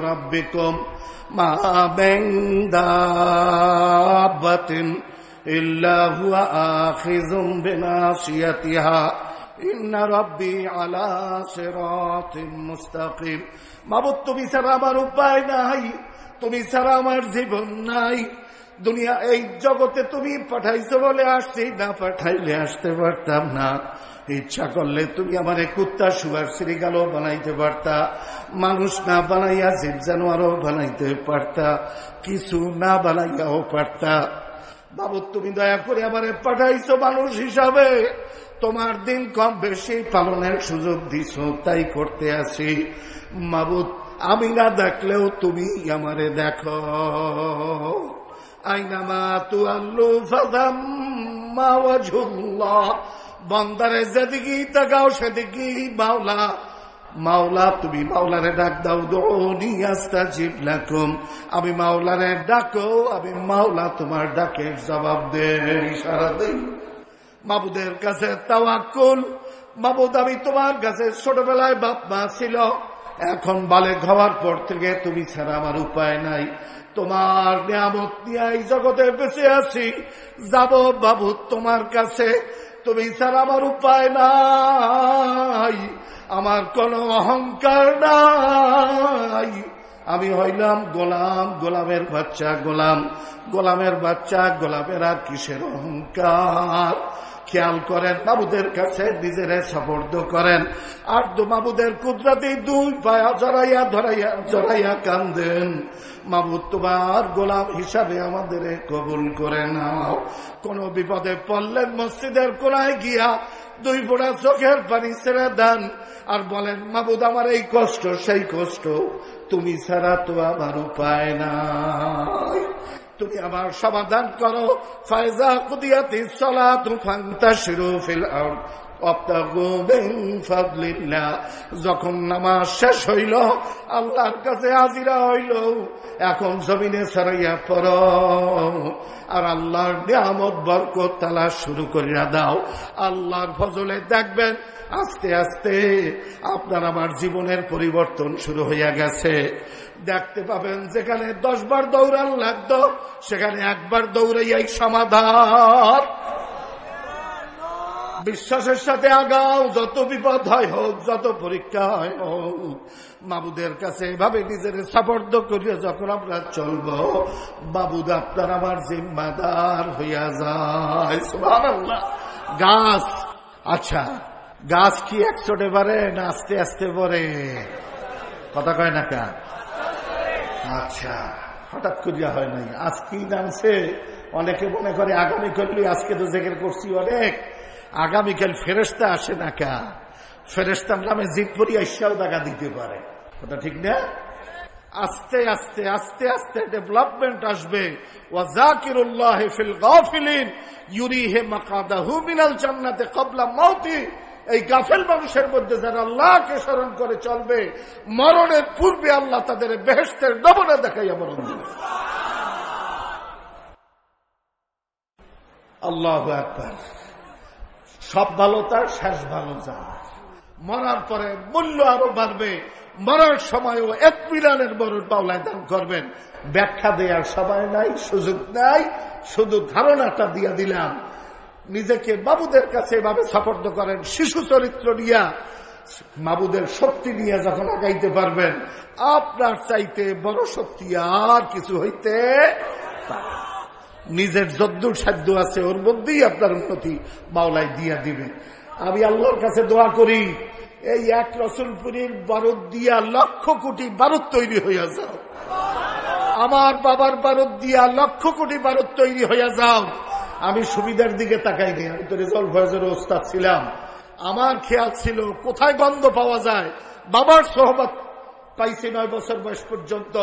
S2: রব্বিকুম মা বেংদাবাতিন ইল্লা হুয়া আখিযুম বিনাসিয়াতিহা। ইন্না রব্বি আলা সিরাতিন মুস্তাকিম। মাবুদ, তুমি ছাড়া আমার উপায় নাই। তুমি ছাড়া আমার জীবন নাই। দুনিয়া, এই জগতে তুমি পাঠাইছো বলে আসছি, না পাঠাইলে আসতে পারতাম না। ইচ্ছা করলে তুমি আমার কুত্তা সুয়ার শ্রীগালও বানাইতে পারতা, মানুষ না বানাইয়া জীব জানোয়ারও বানাইতে পারতা, কিছু না বানাইয়াও পারতা। বাবু, তুমি দয়া করে আমারে পাঠাইছো মানুষ হিসাবে, তোমার দিন কম বেশি পালনের সুযোগ দিছ, তাই করতে আসি মাবুদ আমি না দেখলেও তুমি আমারে দেখো। আইনামা তু আল্লু ফাদাম বন্দারে যেদিকে তাকাও সেদিকে মাওলা। মাওলা, তুমি মাওলারে ডাক দাও দোনি আস্তা জিবলাকুম আমি মাওলারে ডাকো, আমি মাওলা তোমার ডাকের জবাব দে ইশারা দেই মাবুদের কাছে তাওয়াক্কুল। মাবুদ, আমি তোমার কাছে ছোটবেলায় বাপ মা ছিল। এখন বালে হওয়ার পর থেকে তুমি ছাড়া আমার উপায় নাই। তোমার নিয়ামত নিয়ে এই জগতে বেঁচে আছি। যাব বাবু তোমার কাছে। তুমি ছাড়া আমার উপায় নাই। আমার কোনো অহংকার নাই। আমি হইলাম গোলাম, গোলামের বাচ্চা গোলাম। গোলামের বাচ্চা গোলামের আর কিসের অহংকার? খেয়াল করেন বাবুদের কাছে নিজেরে সফর্দ করেন। আর দু বাবুদের কুদরাতি দুই পায়া জড়াইয়া ধরাইয়া, জড়াইয়া কান্দেন। মাবুদ তোমার গোলাম হিসাবে আমাদের কবুল করে নাও। কোন বিপদে পড়লেন মসজিদের কোনায় গিয়া দুই ফোড়া চোখের পানি ছেড়ে দেন। আর বলেন, মাবুদ, আমার এই কষ্ট, সেই কষ্ট তুমি ছাড়া তো আমার উপায় না তুমি আমার সমাধান করো। ফায়জা কুদিয়াতি চলা তুফান্তা শিরু ফিল যখন নামাজ শেষ হইল, আল্লাহর কাছে হাজিরা হইল, এখন জমিনে ছড়াইয়া পর আর আল্লাহর নিয়ামত, বরকত তালা শুরু করিয়া দাও। আল্লাহর ফজলে দেখবেন আস্তে আস্তে আপনার আমার জীবনের পরিবর্তন শুরু হইয়া গেছে। দেখতে পাবেন যেখানে দশবার দৌড়ান লাগত, সেখানে একবার দৌড়াইয়াই সমাধান। বিশ্বাসের সাথে আগাও, যত বিপদ হয় হোক, যত পরীক্ষা হয় হোক। বাবুদের কাছে এভাবে নিজের সাপর্দ করিয়া যখন আমরা চলব, বাবুদ আপনার আমার জিম্মাদার হইয়া যায়। গাছ আচ্ছা। গাছ কি একশোটে পারে না আস্তে আস্তে পরে কথা কয় না কা আচ্ছা হঠাৎ করিয়া হয় নাই। আজ কি নামছে অনেকে মনে করে আগামী করলি আজকে তো জেগের করছি অনেক। আগামীকাল ফেরস্তা আসে না কা ফেরেস্তার নামে জিপ পরি আইসাও দেখা দিতে পারে। কথা ঠিক না? আস্তে আস্তে আস্তে আস্তে ডেভেলপমেন্ট আসবে। ওয়াজাকিরুল্লাহ ফিল গাফিলিন, ইউরিহে মাকাদাহু মিনাল জান্নাতে ক্বাবলা মাউতি। এই গাফেল মানুষের মধ্যে যারা আল্লাহকে স্মরণ করে চলবে, মরণের পূর্বে আল্লাহ তাদের বেহেস্তের নমুনা দেখাইয়া মরণ দেবে। আল্লাহ একবার সব ভালো তার, শেষ ভালো যার। মরার পরে মূল্য আরও বাড়বে, মরার সময়ও এক মিলানের বড় পাওলায় দান করবেন। ব্যাখ্যা দেওয়ার সময় নাই, সুযোগ নাই, শুধু ধারণাটা দিয়া দিলাম। নিজেকে বাবুদের কাছে এভাবে সাপোর্ট করেন, শিশু চরিত্র নিয়া মাবুদের শক্তি নিয়ে যখন আগাইতে পারবেন, আপনার চাইতে বড় শক্তি আর কিছু হইতে নিজের যদ্দুর সাধ্য আছে, ওর মধ্যেই আপনার উন্নতি মাওলায় দিয়া দিবে। আমি আল্লাহর কাছে দোয়া করি, এই এক রসুলপুরীর বারুদ দিয়া লক্ষ কোটি বারুদ তৈরি হইয়া যাও। আমার বাবার বারুদ দিয়া লক্ষ কোটি বারুদ তৈরি হইয়া যাও। আমি সুবিধার দিকে তাকাইনি, আমি তো রেজল ভয়েজের ওস্তাদ ছিলাম। আমার খেয়াল ছিল, কোথায় গন্ধ পাওয়া যায়? বাবার সহমত পাইছি নয় বছর বয়স পর্যন্ত।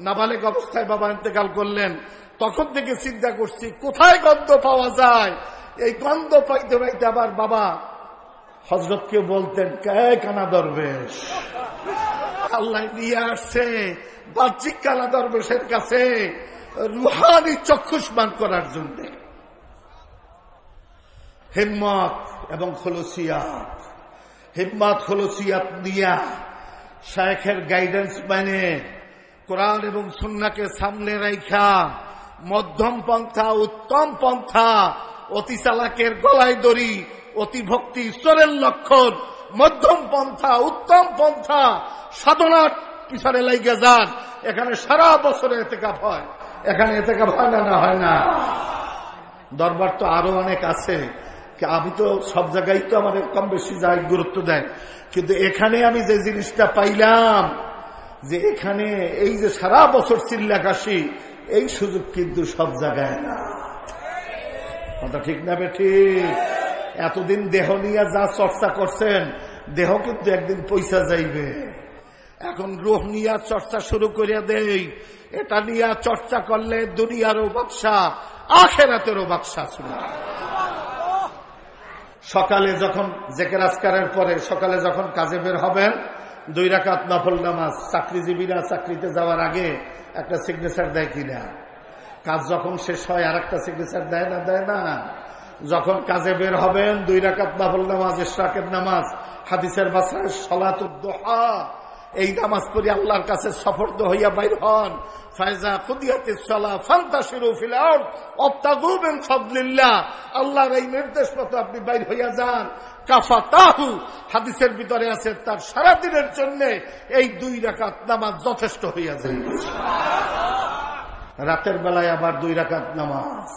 S2: নাবালেক অবস্থায় বাবা ইন্তেকাল করলেন। তখন থেকে চিন্তা করছি, কোথায় গন্ধ পাওয়া যায়? এই গন্ধ পাইতে পাইতে আবার বাবা হজরতকে বলতেন, কে কানা দরবেশ? আল্লাহ নিয়ে আসছে, বাহ্যিক কানা দরবেশের কাছে, রুহানি চক্ষুষ্মান করার জন্য। হিম্মত এবং খলসিয়াত। হিম্মত, খলসিয়াত দিয়া শায়েখের গাইডেন্স মানে কোরআন এবং সুন্নাকে সামনে রাইখা মধ্যম পন্থা, উত্তম পন্থা, অতি চালাকের গলায় দড়ি, অতি ভক্তি ঈশ্বরের লক্ষণ, মধ্যম পন্থা, উত্তম পন্থা, সাধনার পিছনে লাইগে যান। এখানে সারা বছরে এতেকাপ হয়। এখানে এতেকাপ হয় না হয় না। দরবার তো আরও অনেক আছে। আমি তো সব জায়গায় তো আমাদের কম বেশি যাই গুরুত্ব দেয়। কিন্তু এখানে আমি যে জিনিসটা পাইলাম, যে এখানে এই যে সারা বছর চিল্লাকাশি, এই সুযোগ কিন্তু সব জায়গায় না। কথা ঠিক না বেঠি? এতদিন দেহ নিয়ে যা চর্চা করছেন, দেহ কিন্তু একদিন পয়সা যাইবে। এখন রোহ নিয়ে চর্চা শুরু করিয়া দেই। এটা নিয়ে চর্চা করলে দুনিয়ারও বাক্সা আখেরাতেরও বাক্সা শুরু সকালে যখন জেকের আসকারের পরে সকালে যখন কাজে বের হবেন, দুই রাকাত নফল নামাজ, চাকরিজীবীরা চাকরিতে যাওয়ার আগে একটা সিগনেচার দেয় কিনা? কাজ যখন শেষ হয় আর একটা সিগনেচার দেয় না? দেয় না। যখন কাজে বের হবেন, দুই রাকাত নফল নামাজ, ইশরাকের নামাজ, হাদিসের বাসায় সলাতুদ্দোহা এই নামাজ পড়ি আল্লাহর কাছে সফর্দ হইয়া বাইর হন। মতো আপনি বাইর হইয়া যান। হাদিসের ভিতরে আছে, তার সারাদিনের জন্য এই দুই রাকাত নামাজ যথেষ্ট হইয়া যায়। রাতের বেলায় আবার দুই রাকাত নামাজ।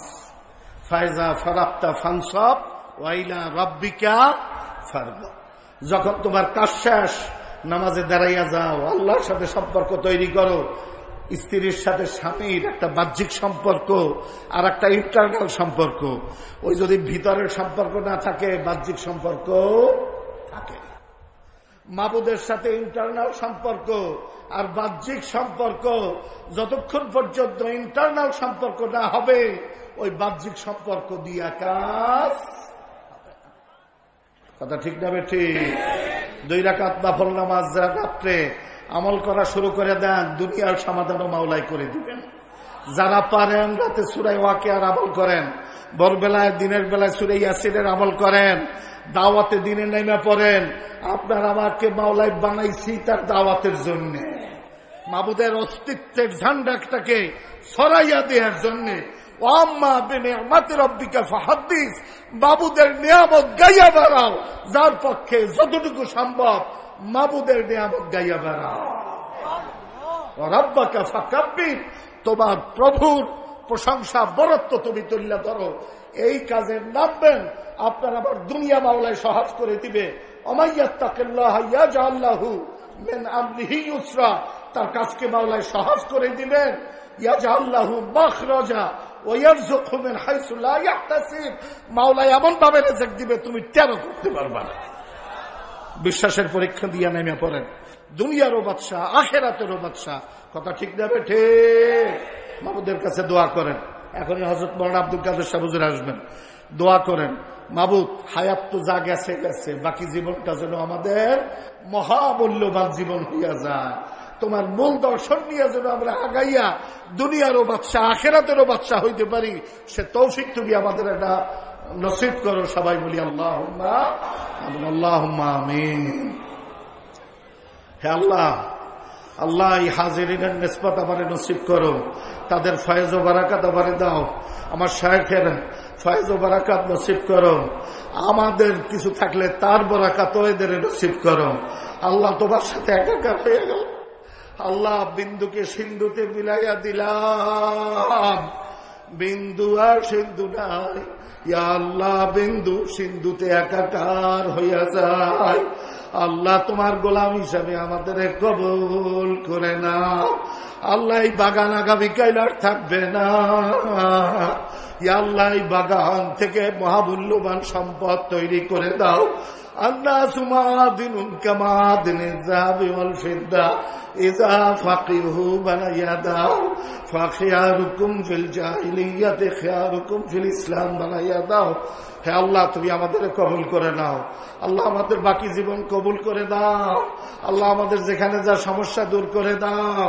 S2: ফায়জা ফারাপ্তা ফানসব ওয়াইলা রব্বিকা ফারব যখন তোমার কাজ শেষ নামাজে দাঁড়াইয়া যাও, আল্লাহর সাথে সম্পর্ক তৈরি করো। স্ত্রীর সাথে স্বামীর একটা বাহ্যিক সম্পর্ক আর একটা ইন্টারনাল সম্পর্ক। ওই যদি ভিতরের সম্পর্ক না থাকে, বাহ্যিক সম্পর্ক থাকে মাবুদের সাথে ইন্টারনাল সম্পর্ক আর বাহ্যিক সম্পর্ক, যতক্ষণ পর্যন্ত ইন্টারনাল সম্পর্ক না হবে, ওই বাহ্যিক সম্পর্ক দিয়া কাজ কথা ঠিক না ঠিক দুই রাকাত নাফল নামাজ রাত্রে আমল করা শুরু করে দেন, দুনিয়ার সমাধানও মাওলাই করে দিবেন। যারা পারেন, রাতে সুরাই ওয়াকে আর আমল করেন, ভোরবেলায়, দিনের বেলায় সুরাই ইয়াসিনের আমল করেন, দাওয়াতে দিনে নেমে পড়েন, আপনার আমাকে মাওলাই বানাইছি তার দাওয়াতের জন্য। মাবুদের অস্তিত্বের ঝান্ডাটাকে সরাইয়া দেওয়ার জন্যে বাবুদের নিয়ামত গাইয়া বেড়াও, যার পক্ষে যতটুকু সম্ভব মাবুদের নিয়ামত গাইয়া বেড়াও। রব্বাকা ফাকাব্বির, তোমার প্রভুর প্রশংসা বরত্ব তুমি তুল্লা ধরো এই কাজে নামবেন, আপনার আবার দুনিয়া মাওলায় সহজ করে দিবে। তার কাজকে মাওলায় সহজ করে দিলেন ইয়াজাল্লাহু মখরজা মাওলায় এমন ভাবে রেজেক দিবে, তুমি টেরো করতে পারবা না। বিশ্বাসের পরীক্ষা দিয়ে নেমে পড়েন। দুনিয়ারও বাদশাহ, আখেরাতেরও বাদশাহ। কথা ঠিক যাবে ঠিক মাবুদের কাছে দোয়া করেন। এখনই হজরত মরণ আব্দুল কাদের সাবুজুর আসবেন। দোয়া করেন, মাবুদ, হায়াত তো যা গেছে গেছে। বাকি জীবনটা যেন আমাদের মহামূল্যবান জীবন হইয়া যায়। তোমার মূল দর্শন নিয়ে যেন আমরা আগাইয়া দুনিয়ারও বাচ্চা আখেরাতেরও বাচ্চা হইতে পারি, সে তৌফিক তুমি আমাদের একটা নসিব করো সবাই বলি আল্লাহ আল্লাহ আমিন। হে আল্লাহ আল্লাহ এই হাজিরিনের নিসবত আমারে নসিব করো, তাদের ফয়েজ ও বারাকাত আমারে দাও, আমার শায়েখের ফয়েজ ও বারাকাত নসিব করো, আমাদের কিছু থাকলে তার বরাকাত এদের নসিব করো। আল্লাহ তোমার সাথে একাকার হয়ে গেল। আল্লাহ বিন্দুকে সিন্ধুতে মিলাইয়া দিলাম। বিন্দু আর সিন্ধু নাই। ইয়া আল্লাহ, বিন্দু সিন্ধুতে একাকার হইয়া যায়। আল্লাহ তোমার গোলাম হিসাবে আমাদের কবল করে না। আল্লাহ এই বাগান আগামী কাইলার থাকবে না। আল্লাহ বাগান থেকে মহামূল্যবান সম্পদ তৈরি করে দাও। الناس معادن كمعادن الذهب والفضة إذا فقهه بلا يداه فخياركم في الجاهلية خياركم في الإسلام بلا يداه হে আল্লাহ তুমি আমাদের কবুল করে নাও আল্লাহ আমাদের বাকি জীবন কবুল করে দাও আল্লাহ আমাদের যেখানে যা সমস্যা দূর করে দাও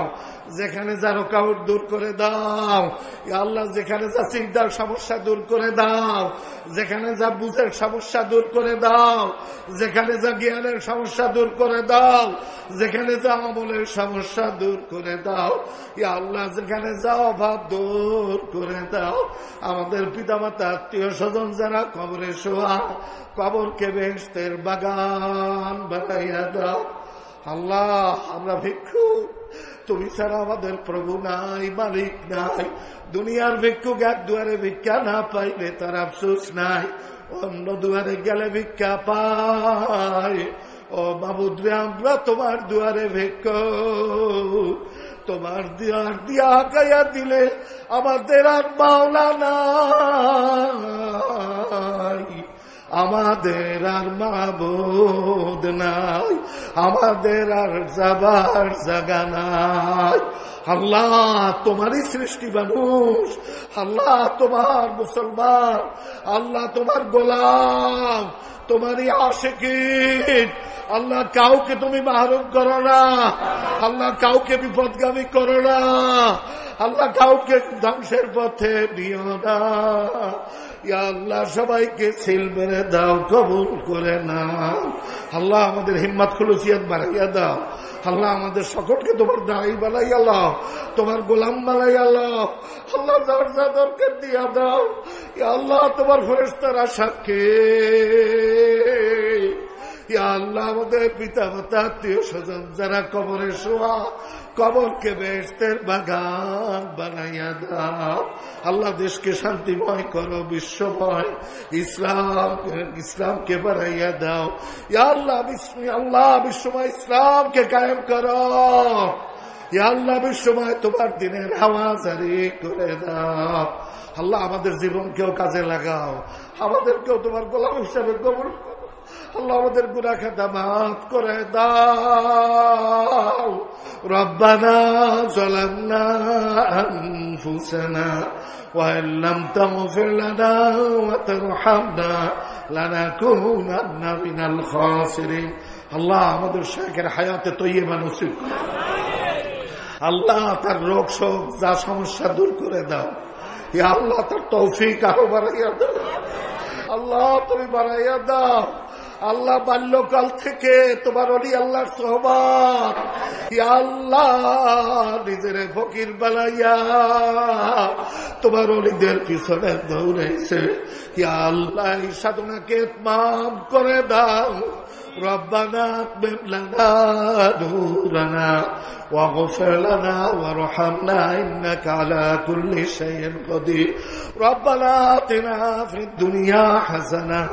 S2: যেখানে যা রোকাউট দূর করে দাও। আল্লাহ, যেখানে যা চিন্তার সমস্যা দূর করে দাও। যেখানে যা বুঝের সমস্যা দূর করে দাও। যেখানে যা জ্ঞানের সমস্যা দূর করে দাও। যেখানে যা আমলের সমস্যা দূর করে দাও। আল্লাহ, যেখানে যা অভাব দূর করে দাও। আমাদের পিতামাতা, আত্মীয় স্বজন যারা কবরে শোয়া, কবরকে বেশতের বাগান বানাইয়া দাও। আল্লাহ, আমরা ভিক্ষু। তুমি ছাড়া আমাদের প্রভু নাই, মালিক নাই। দুনিয়ার ভিক্ষুক এক দুয়ারে ভিক্ষা না পাইলে তার আফসোস নাই। অন্য দুয়ারে গেলে ভিক্ষা পায়। ও বাবুদ্রে আমরা তোমার দুয়ারে ভিক্ষ তোমার দিয়ার দিয়া গাইয়া দিলে আমাদের আর মাওলা নাই। আমাদের আর মাবুদ নাই, আমাদের আর যাবার জাগা নাই। আল্লাহ তোমারই সৃষ্টি মানুষ, আল্লাহ তোমার মুসলমান, আল্লাহ তোমার গোলাম, তোমারই আশেকিন। আল্লাহ কাউকে তুমি মাহরুম করো না, আল্লাহ কাউকে বিপদগামী করো না, আল্লাহ কাউকে ধ্বংসের পথে দিও না। আল্লাহ, সবাইকে সিল মেরে দাও, কবুল করে না আল্লাহ আমাদের হিম্মত খুলুসিয়াত বাড়াইয়া দাও। আল্লাহ আমাদের সকলকে তোমার দাঁড়াই বালাই আল্লাহ তোমার গোলাম বালাই আল্লাহ আল্লাহ যার যা দরকার দিয়া দাও। আল্লাহ, তোমার ফেরেস্তারা সাক্ষী। আল্লাহ, আমাদের পিতা মাতা আত্মীয় স্বজন, যারা কবরে শোয়া কবরকে বেস্তের বাগান বানাইয়া দাও। আল্লাহ দেশকে শান্তিময় করো, বিশ্বময়। ইসলাম ইসলামকে বানাইয়া দাও। আল্লাহ আল্লাহ, বিশ্বময় ইসলামকে কায়েম করো। আল্লাহ, বিশ্বময় তোমার দিনের হাওয়া জারি করে দাও। আল্লাহ আমাদের জীবনকেও কাজে লাগাও। আমাদেরকেও তোমার গোলাম হিসাবে কবর আল্লাহ আমাদের গুনা খাতা মাফ করে দাও রব্বানা জলান্না আনফুসানা وإن لم تغفر لنا وترحمنا لنكونن من الخاسرين আল্লাহ আমাদের শেখের হায়াতে তৈবা নসিব আল্লাহ তার রোগ শোক যা সমস্যা দূর করে দাও আল্লাহ তার তৌফিক আরো বাড়াইয়া দাও আল্লাহ তুমি বাড়াইয়া দাও আল্লাহ বাল্যকাল থেকে তোমার অলি আল্লাহর সহবাদ। আল্লাহ, নিজের ফকির বানাইয়া তোমার অলিদের পিছনে দৌড়েছে আল্লাহ সাধনাকে মাফ করে দাও। রব্বানা মেমলানা ধুরানা واغفر لنا وارحمنا إنك على كل شيء قدير ربنا آتنا في الدنيا حسنة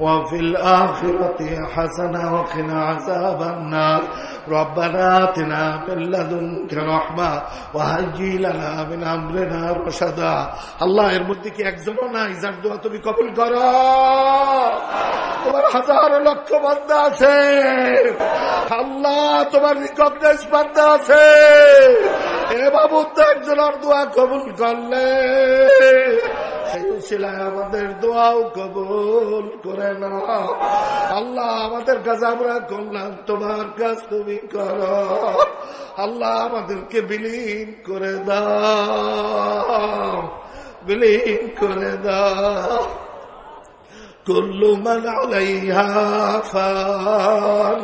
S2: وفي الآخرة حسنة وقنا عذاب النار ربنا آتنا من لدنك رحمة وهيئ لنا من أمرنا رشدا আল্লাহ এর মধ্যে কি একজনও নাই যার দোয়া তুমি কবুল করো তোমার হাজারো লক্ষ বান্দা আছে আল্লাহ তোমার রিকগনাইজ বান্দা আছে এ বাবু তো একজনের দোয়া কবুল করলে সেই উসিলায় আমাদের দোয়াও কবুল করে না আল্লাহ আমাদের কাজ আমরা করলাম তোমার কাজ তুমি করো আল্লাহ আমাদেরকে বিলীন করে দাও বিলীন করে দাও كل من عليها فان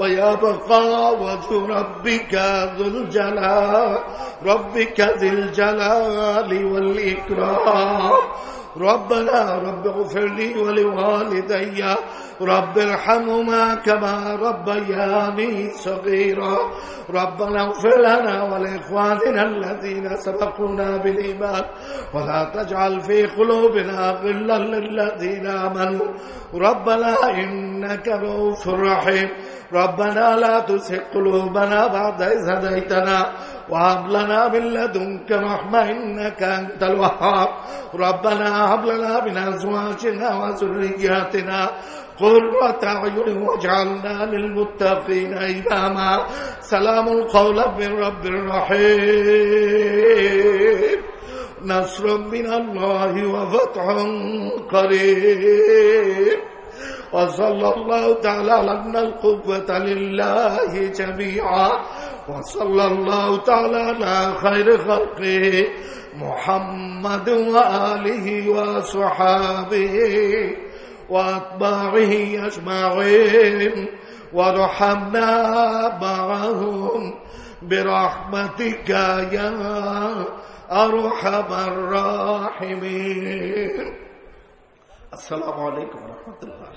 S2: ويبقى وجه ربك ذو الجلال ربك ذي الجلال والإكرام. ربنا رب اغفر لي ولوالدي رب ارحمهما كما ربياني صغيرا. ربنا اغفر لنا ولإخواننا الذين سبقونا بالإيمان. ولا تجعل في قلوبنا غلا للذين آمنوا. ربنا إنك رؤوف رحيم. ربنا لا تزغ قلوبنا بعد إذ هديتنا وهب لنا من لدنك رحمة إنك أنت الوهاب. ربنا هب لنا من أزواجنا وذرياتنا قرة أعين واجعلنا للمتقين إماما. سلام القول من رب رحيم نصر من الله وفتح قريب وصلى الله تعالى على أن القوة لله جميعا. وصلى الله تعالى على خير خلقه محمد وآله وصحابه وأتباعه أجمعين. وارحمنا معهم برحمتك يا أرحم الراحمين. السلام عليكم ورحمة الله.